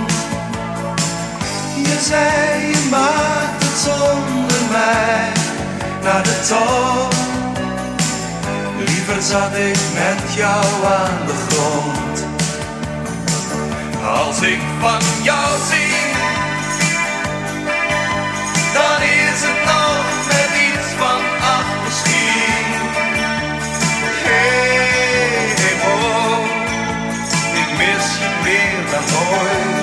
Je zei je maakt het zonder mij naar de top. Liever ik met jou aan de grond. Als ik van jou zie dan is het nog met iets van ach misschien. Hey, hey, oh, ik mis je meer dan ooit.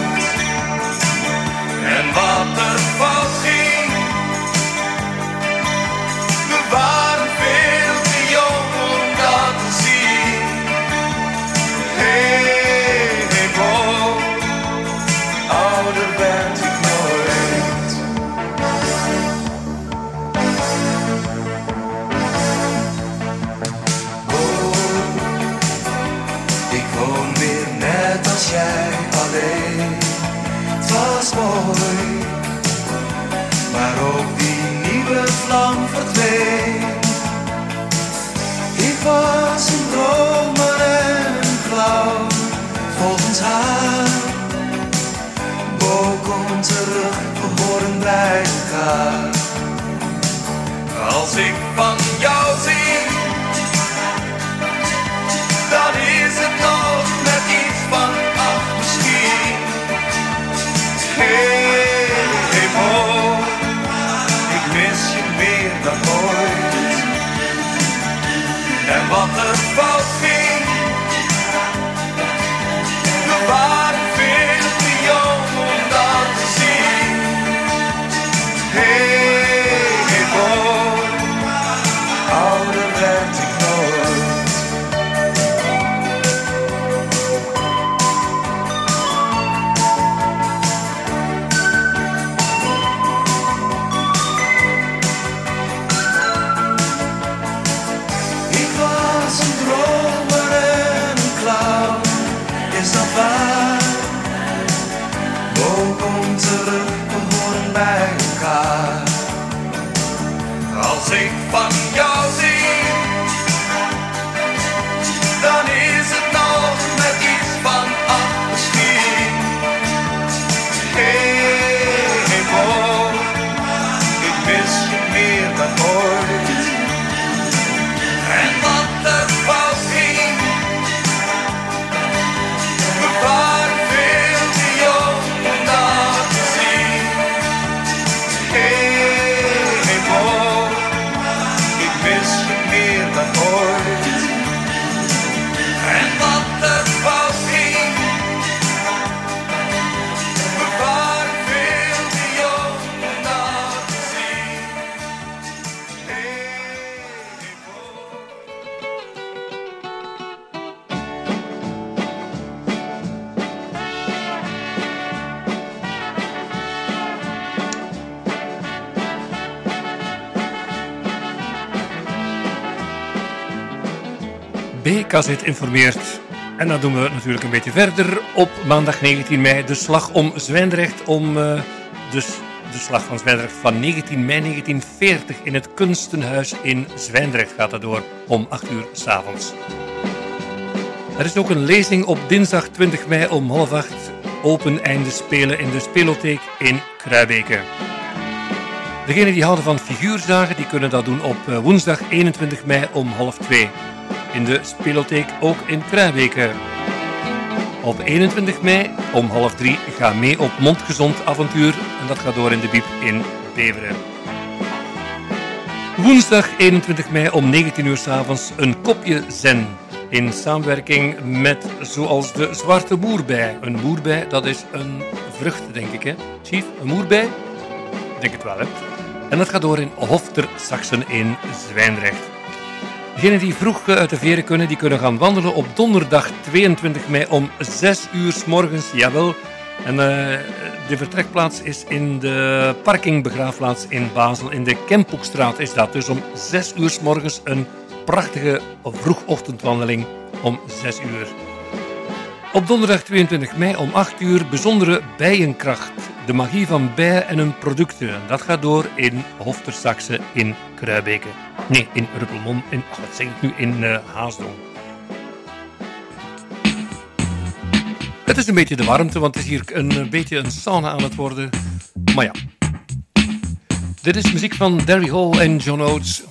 Woon weer net als jij alleen. Het was mooi, maar ook die nieuwe vlam verdween. Ik was een dromer en een clown, volgens haar. Bo komt terug, we horen bij. Als ik van jou zie dan is het nog Hey, Mo, ik mis je meer dan ooit. En wat er fout BKZ informeert. En dan doen we natuurlijk een beetje verder. Op maandag 19 mei de slag om Zwijndrecht. Om eh, dus de slag van Zwijndrecht van 19 mei 1940 in het Kunstenhuis in Zwijndrecht gaat dat door om 8 uur s'avonds. Er is ook een lezing op dinsdag 20 mei om half 8. Open einde spelen in de Spelotheek in Kruibeke. Degenen die houden van figuurzagen, die kunnen dat doen op eh, woensdag 21 mei om half 2. In de Spelotheek ook in Kruijbeke. Op 21 mei om half 3 ga mee op Mondgezond avontuur. En dat gaat door in de Biep in Beveren. Woensdag 21 mei om 19 uur 's avonds een kopje zen. In samenwerking met zoals de zwarte moerbij. Een moerbij, dat is een vrucht, denk ik, hè? Chief, een moerbij? Ik denk het wel, hè? En dat gaat door in Hofter Saxen in Zwijndrecht. Degenen die vroeg eh, uit de veren kunnen, die kunnen gaan wandelen op donderdag 22 mei om 6 uur s morgens. Jawel. En eh, de vertrekplaats is in de parkingbegraafplaats in Basel. In de Kempoekstraat is dat. Dus om 6 uur s morgens een prachtige vroegochtendwandeling om 6 uur. Op donderdag 22 mei om 8 uur bijzondere bijenkracht. De magie van bijen en hun producten. En Dat gaat door in Hoftersaxe in Kruibeke. Nee, in Ruppelmond. In, ach, wat zeg ik nu? In eh Haasdong. Het is een beetje de warmte, want het is hier een eh, beetje een sauna aan het worden. Maar ja. Dit is muziek van Derry Hall en John Oates.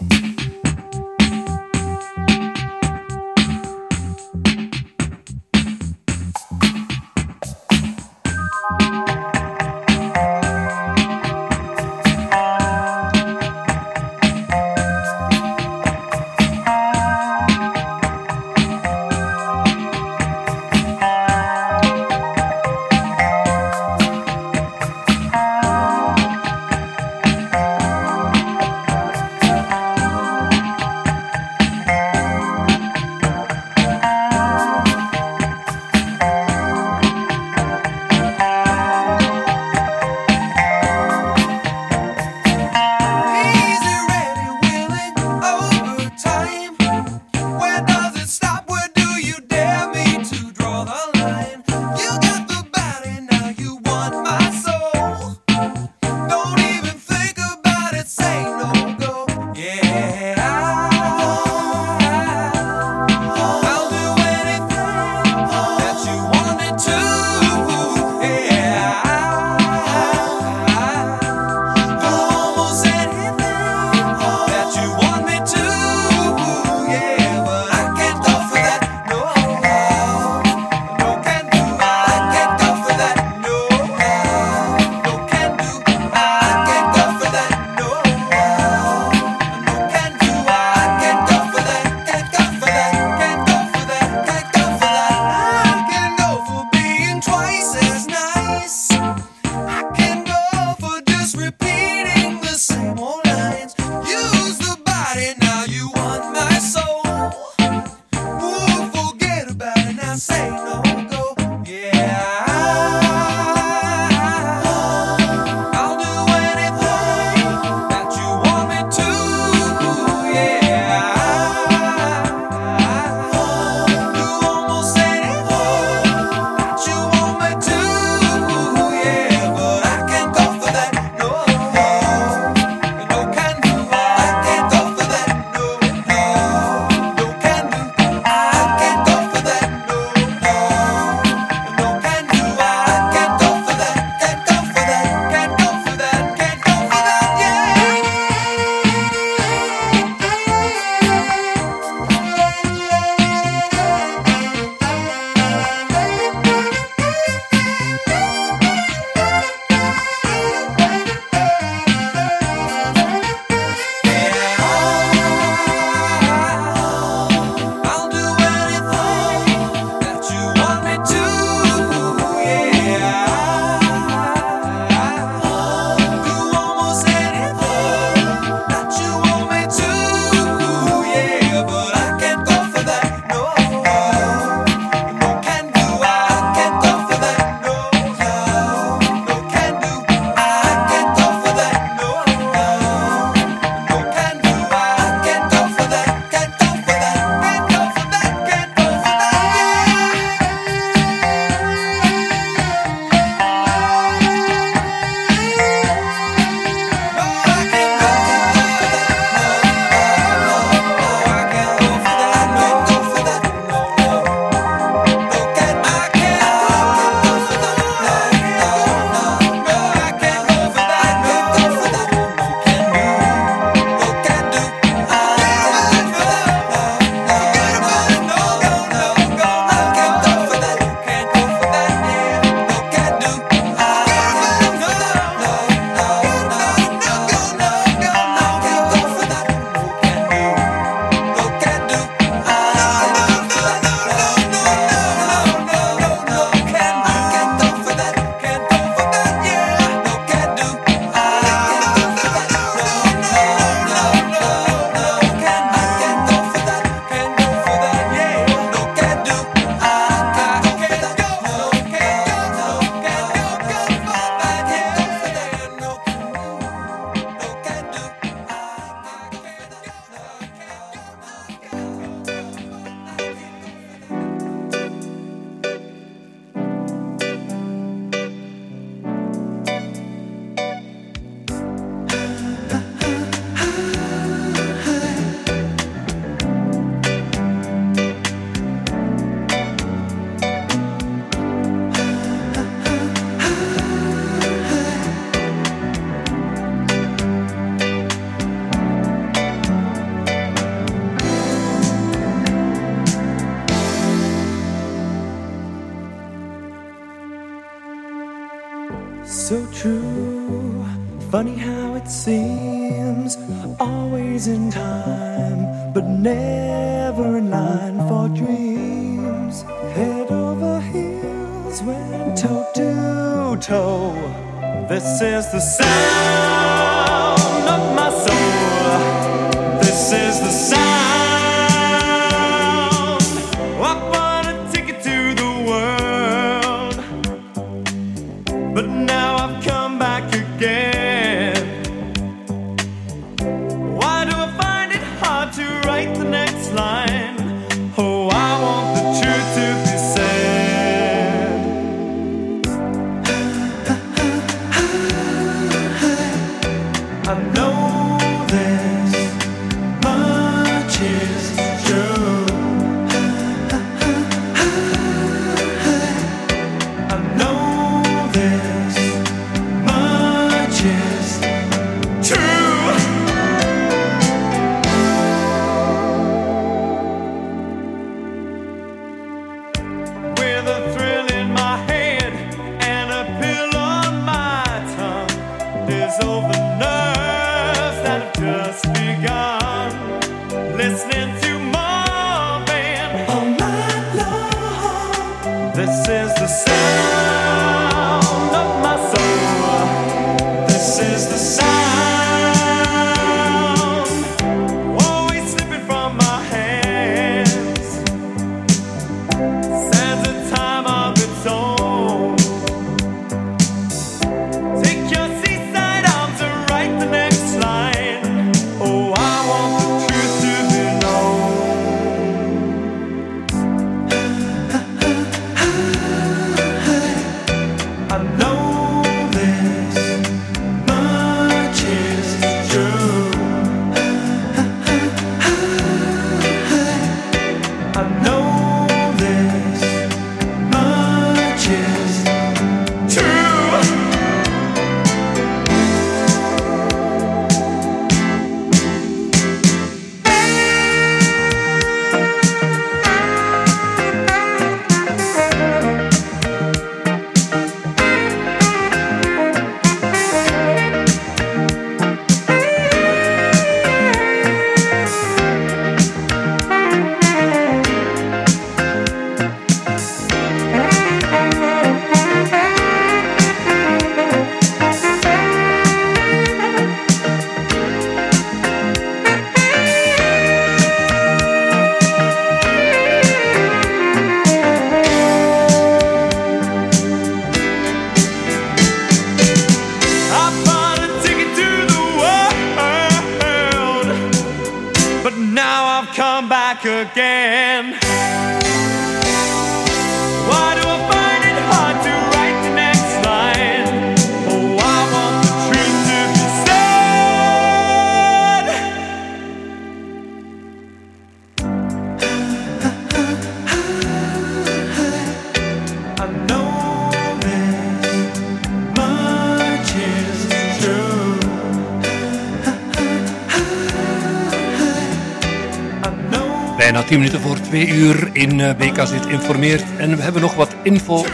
2 uur in eh, BK zit informeert. En we hebben nog wat info.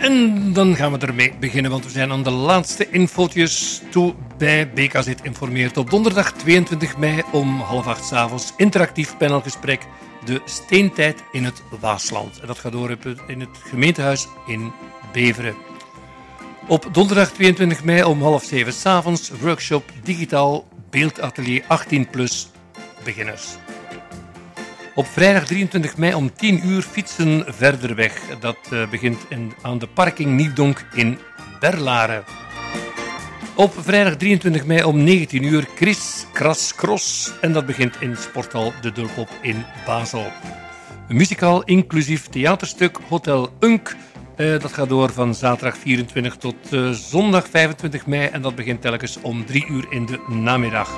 En dan gaan we ermee beginnen, want we zijn aan de laatste infootjes toe bij BK zit informeert. Op donderdag 22 mei om half acht avonds interactief panelgesprek De Steentijd in het Waasland. En dat gaat door in het gemeentehuis in Beveren. Op donderdag 22 mei om half zeven s'avonds workshop digitaal beeldatelier 18 plus beginners. Op vrijdag 23 mei om 10 uur fietsen verder weg. Dat eh, begint in, aan de parking Nieuwdonk in Berlaren. Op vrijdag 23 mei om 19 uur Chris Kras Cross. En dat begint in Sporthal De Dulpop in Basel. Muzikaal inclusief theaterstuk Hotel Unk. Eh, dat gaat door van zaterdag 24 tot eh, zondag 25 mei. En dat begint telkens om 3 uur in de namiddag.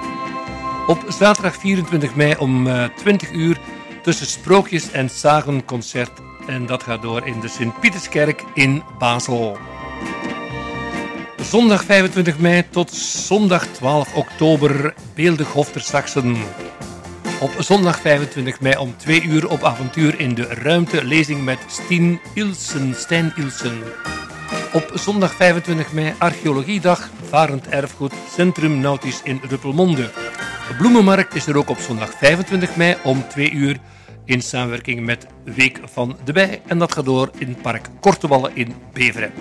Op zaterdag 24 mei om eh, 20 uur tussen Sprookjes en Sagen concert. En dat gaat door in de Sint-Pieterskerk in Basel. Zondag 25 mei tot zondag 12 oktober Beeldig Hofter Saxen. Op zondag 25 mei om 2 uur op avontuur in de ruimte lezing met Stien Ilsen. Stijn Ilsen. Op zondag 25 mei archeologiedag, varend erfgoed, Centrum Nautisch in Ruppelmonde. De bloemenmarkt is er ook op zondag 25 mei om 2 uur in samenwerking met Week van de Bij. En dat gaat door in Park Kortewallen in Beveren.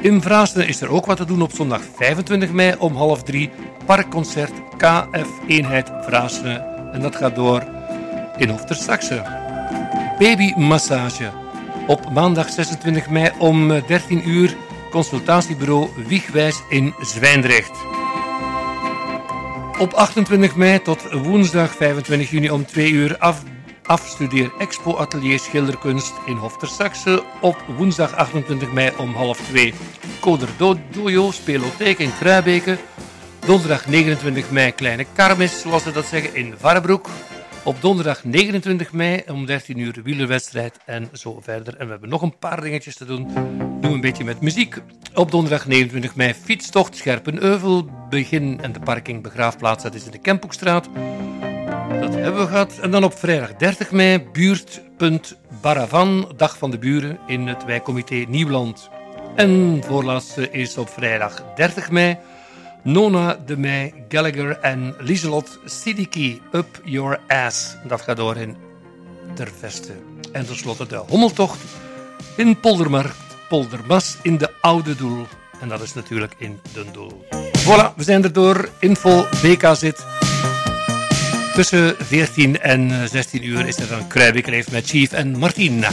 In Vraasden is er ook wat te doen op zondag 25 mei om half drie. Parkconcert KF Eenheid Vraasden. En dat gaat door in Hoftersaxe. Babymassage. Op maandag 26 mei om eh, 13 uur consultatiebureau Wiegwijs in Zwijndrecht. Op 28 mei tot woensdag 25 juni om 2 uur af, afstudeer Expo Atelier Schilderkunst in Hoftersaxe. Op woensdag 28 mei om half 2 Coder Do- Dojo Spelotheek in Kruibeke. Donderdag 29 mei Kleine Karmis, zoals ze dat zeggen, in Varrebroek. Op donderdag 29 mei om 13 uur wielerwedstrijd en zo verder. En we hebben nog een paar dingetjes te doen. Doen een beetje met muziek. Op donderdag 29 mei fietstocht Scherpeneuvel. Begin en de parking begraafplaats, dat is in de Kempoekstraat. Dat hebben we gehad. En dan op vrijdag 30 mei buurtpunt Baravan, Dag van de Buren in het wijkcomité Nieuwland. En voorlaatste is op vrijdag 30 mei Nona de Meij, Gallagher en Lieselot Siddiqui, Up Your Ass. Dat gaat door in Terveste. En tenslotte de Hommeltocht in Poldermarkt, Poldermas in de Oude Doel. En dat is natuurlijk in Den Doel. Voilà, we zijn er door. Info BK zit. Tussen 14 en 16 uur is er dan Kruibekleef met Chief en Martina.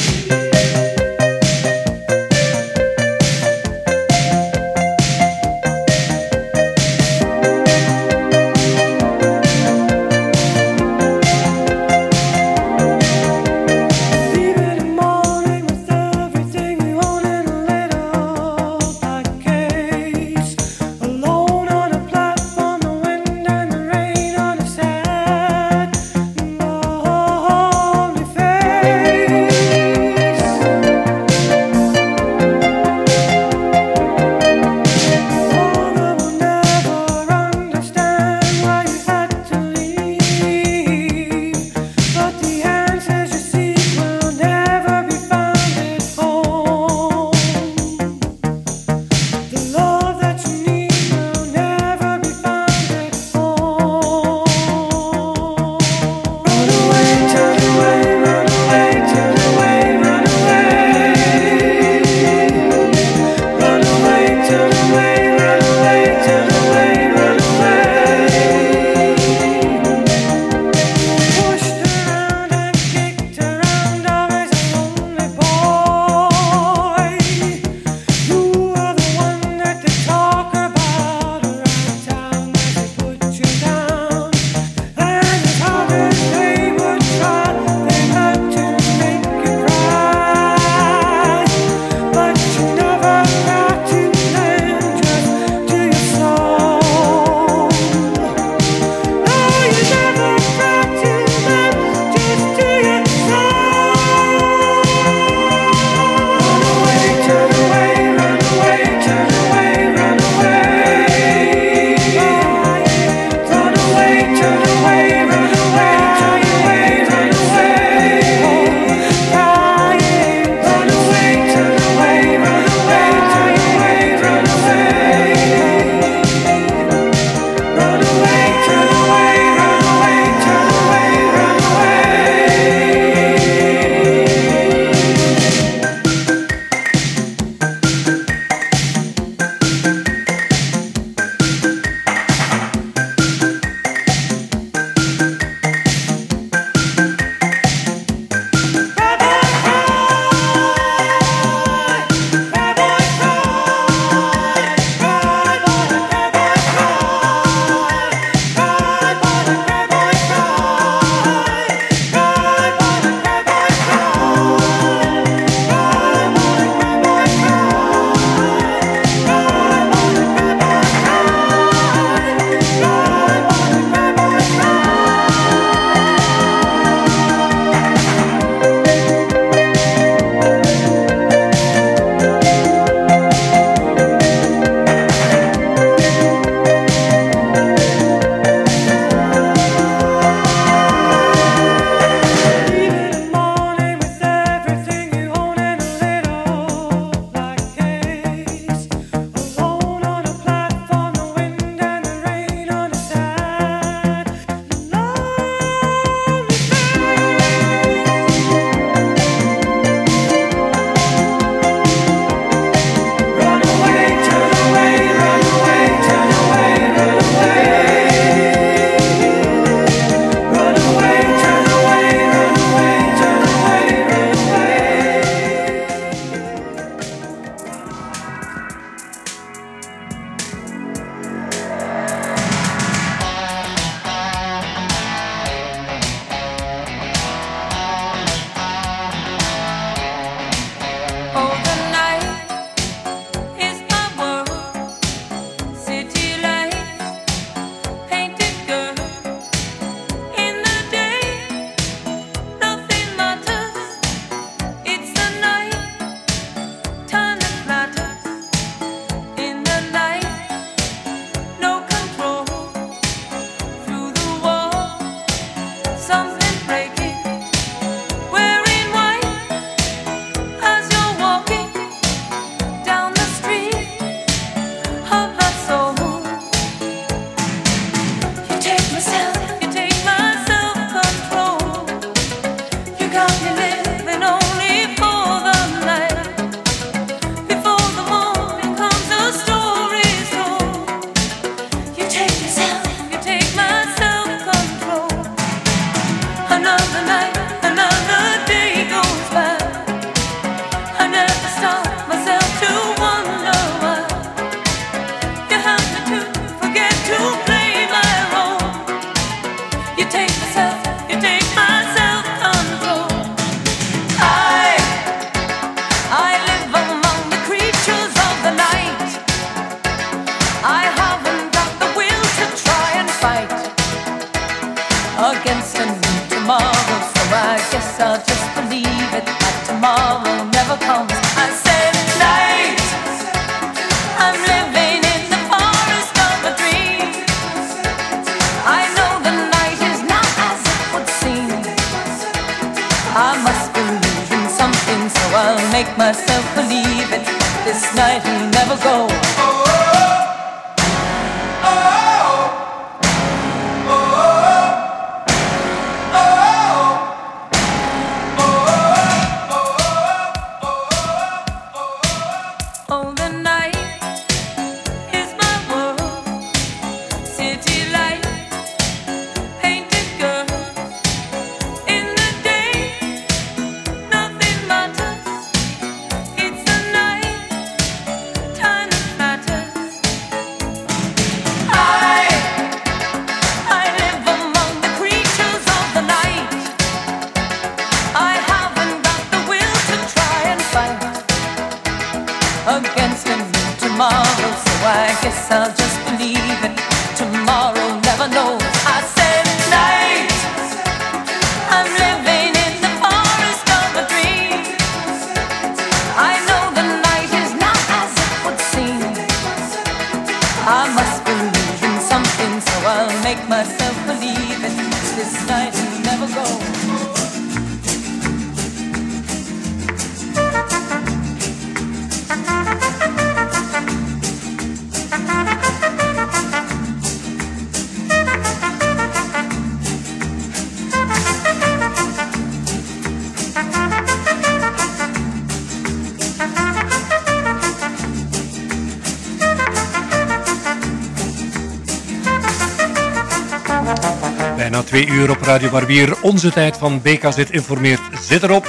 Radio Barbier. Onze tijd van BKZ informeert zit erop.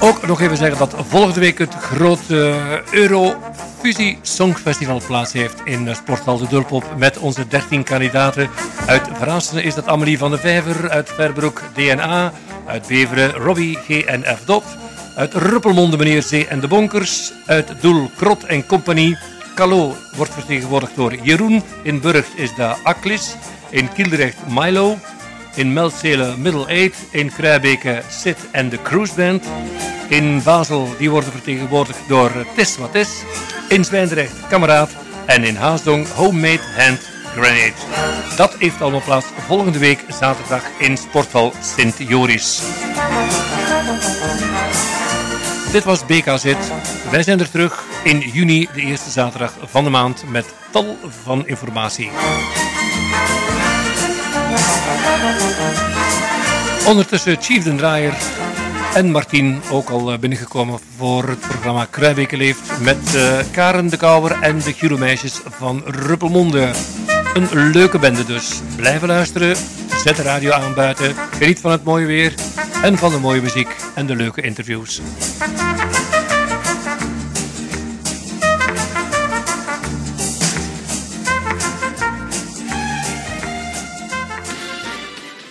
Ook nog even zeggen dat volgende week het grote Eurofusie Songfestival plaats heeft in Sporthal de Dulpop met onze 13 kandidaten. Uit Vrassenen is dat Amelie van de Vijver, uit Verbroek DNA, uit Beveren Robbie GNF Dot, uit Ruppelmonde meneer Zee en de Bonkers, uit Doel Krot en Compagnie. Calo wordt vertegenwoordigd door Jeroen, in Burgt is dat Aklis, in Kielrecht Milo, in Melzele Middle Eight, in Kruibeke Sid en de Cruise Band. In Basel, die worden vertegenwoordigd door Tis Wat Is. In Zwijndrecht Kameraad. En in Haasdong Homemade Hand Grenade. Dat heeft allemaal plaats volgende week zaterdag in Sporthal Sint Joris. Dit was BKZ. Wij zijn er terug in juni, de eerste zaterdag van de maand, met tal van informatie. Ondertussen Chief den Draaier en Martien ook al eh, binnengekomen voor het programma Kruijbeke Leeft met eh, Karen de Kouwer en de Giromeisjes van Ruppelmonde. Een leuke bende dus. Blijven luisteren, zet de radio aan buiten, geniet van het mooie weer en van de mooie muziek en de leuke interviews.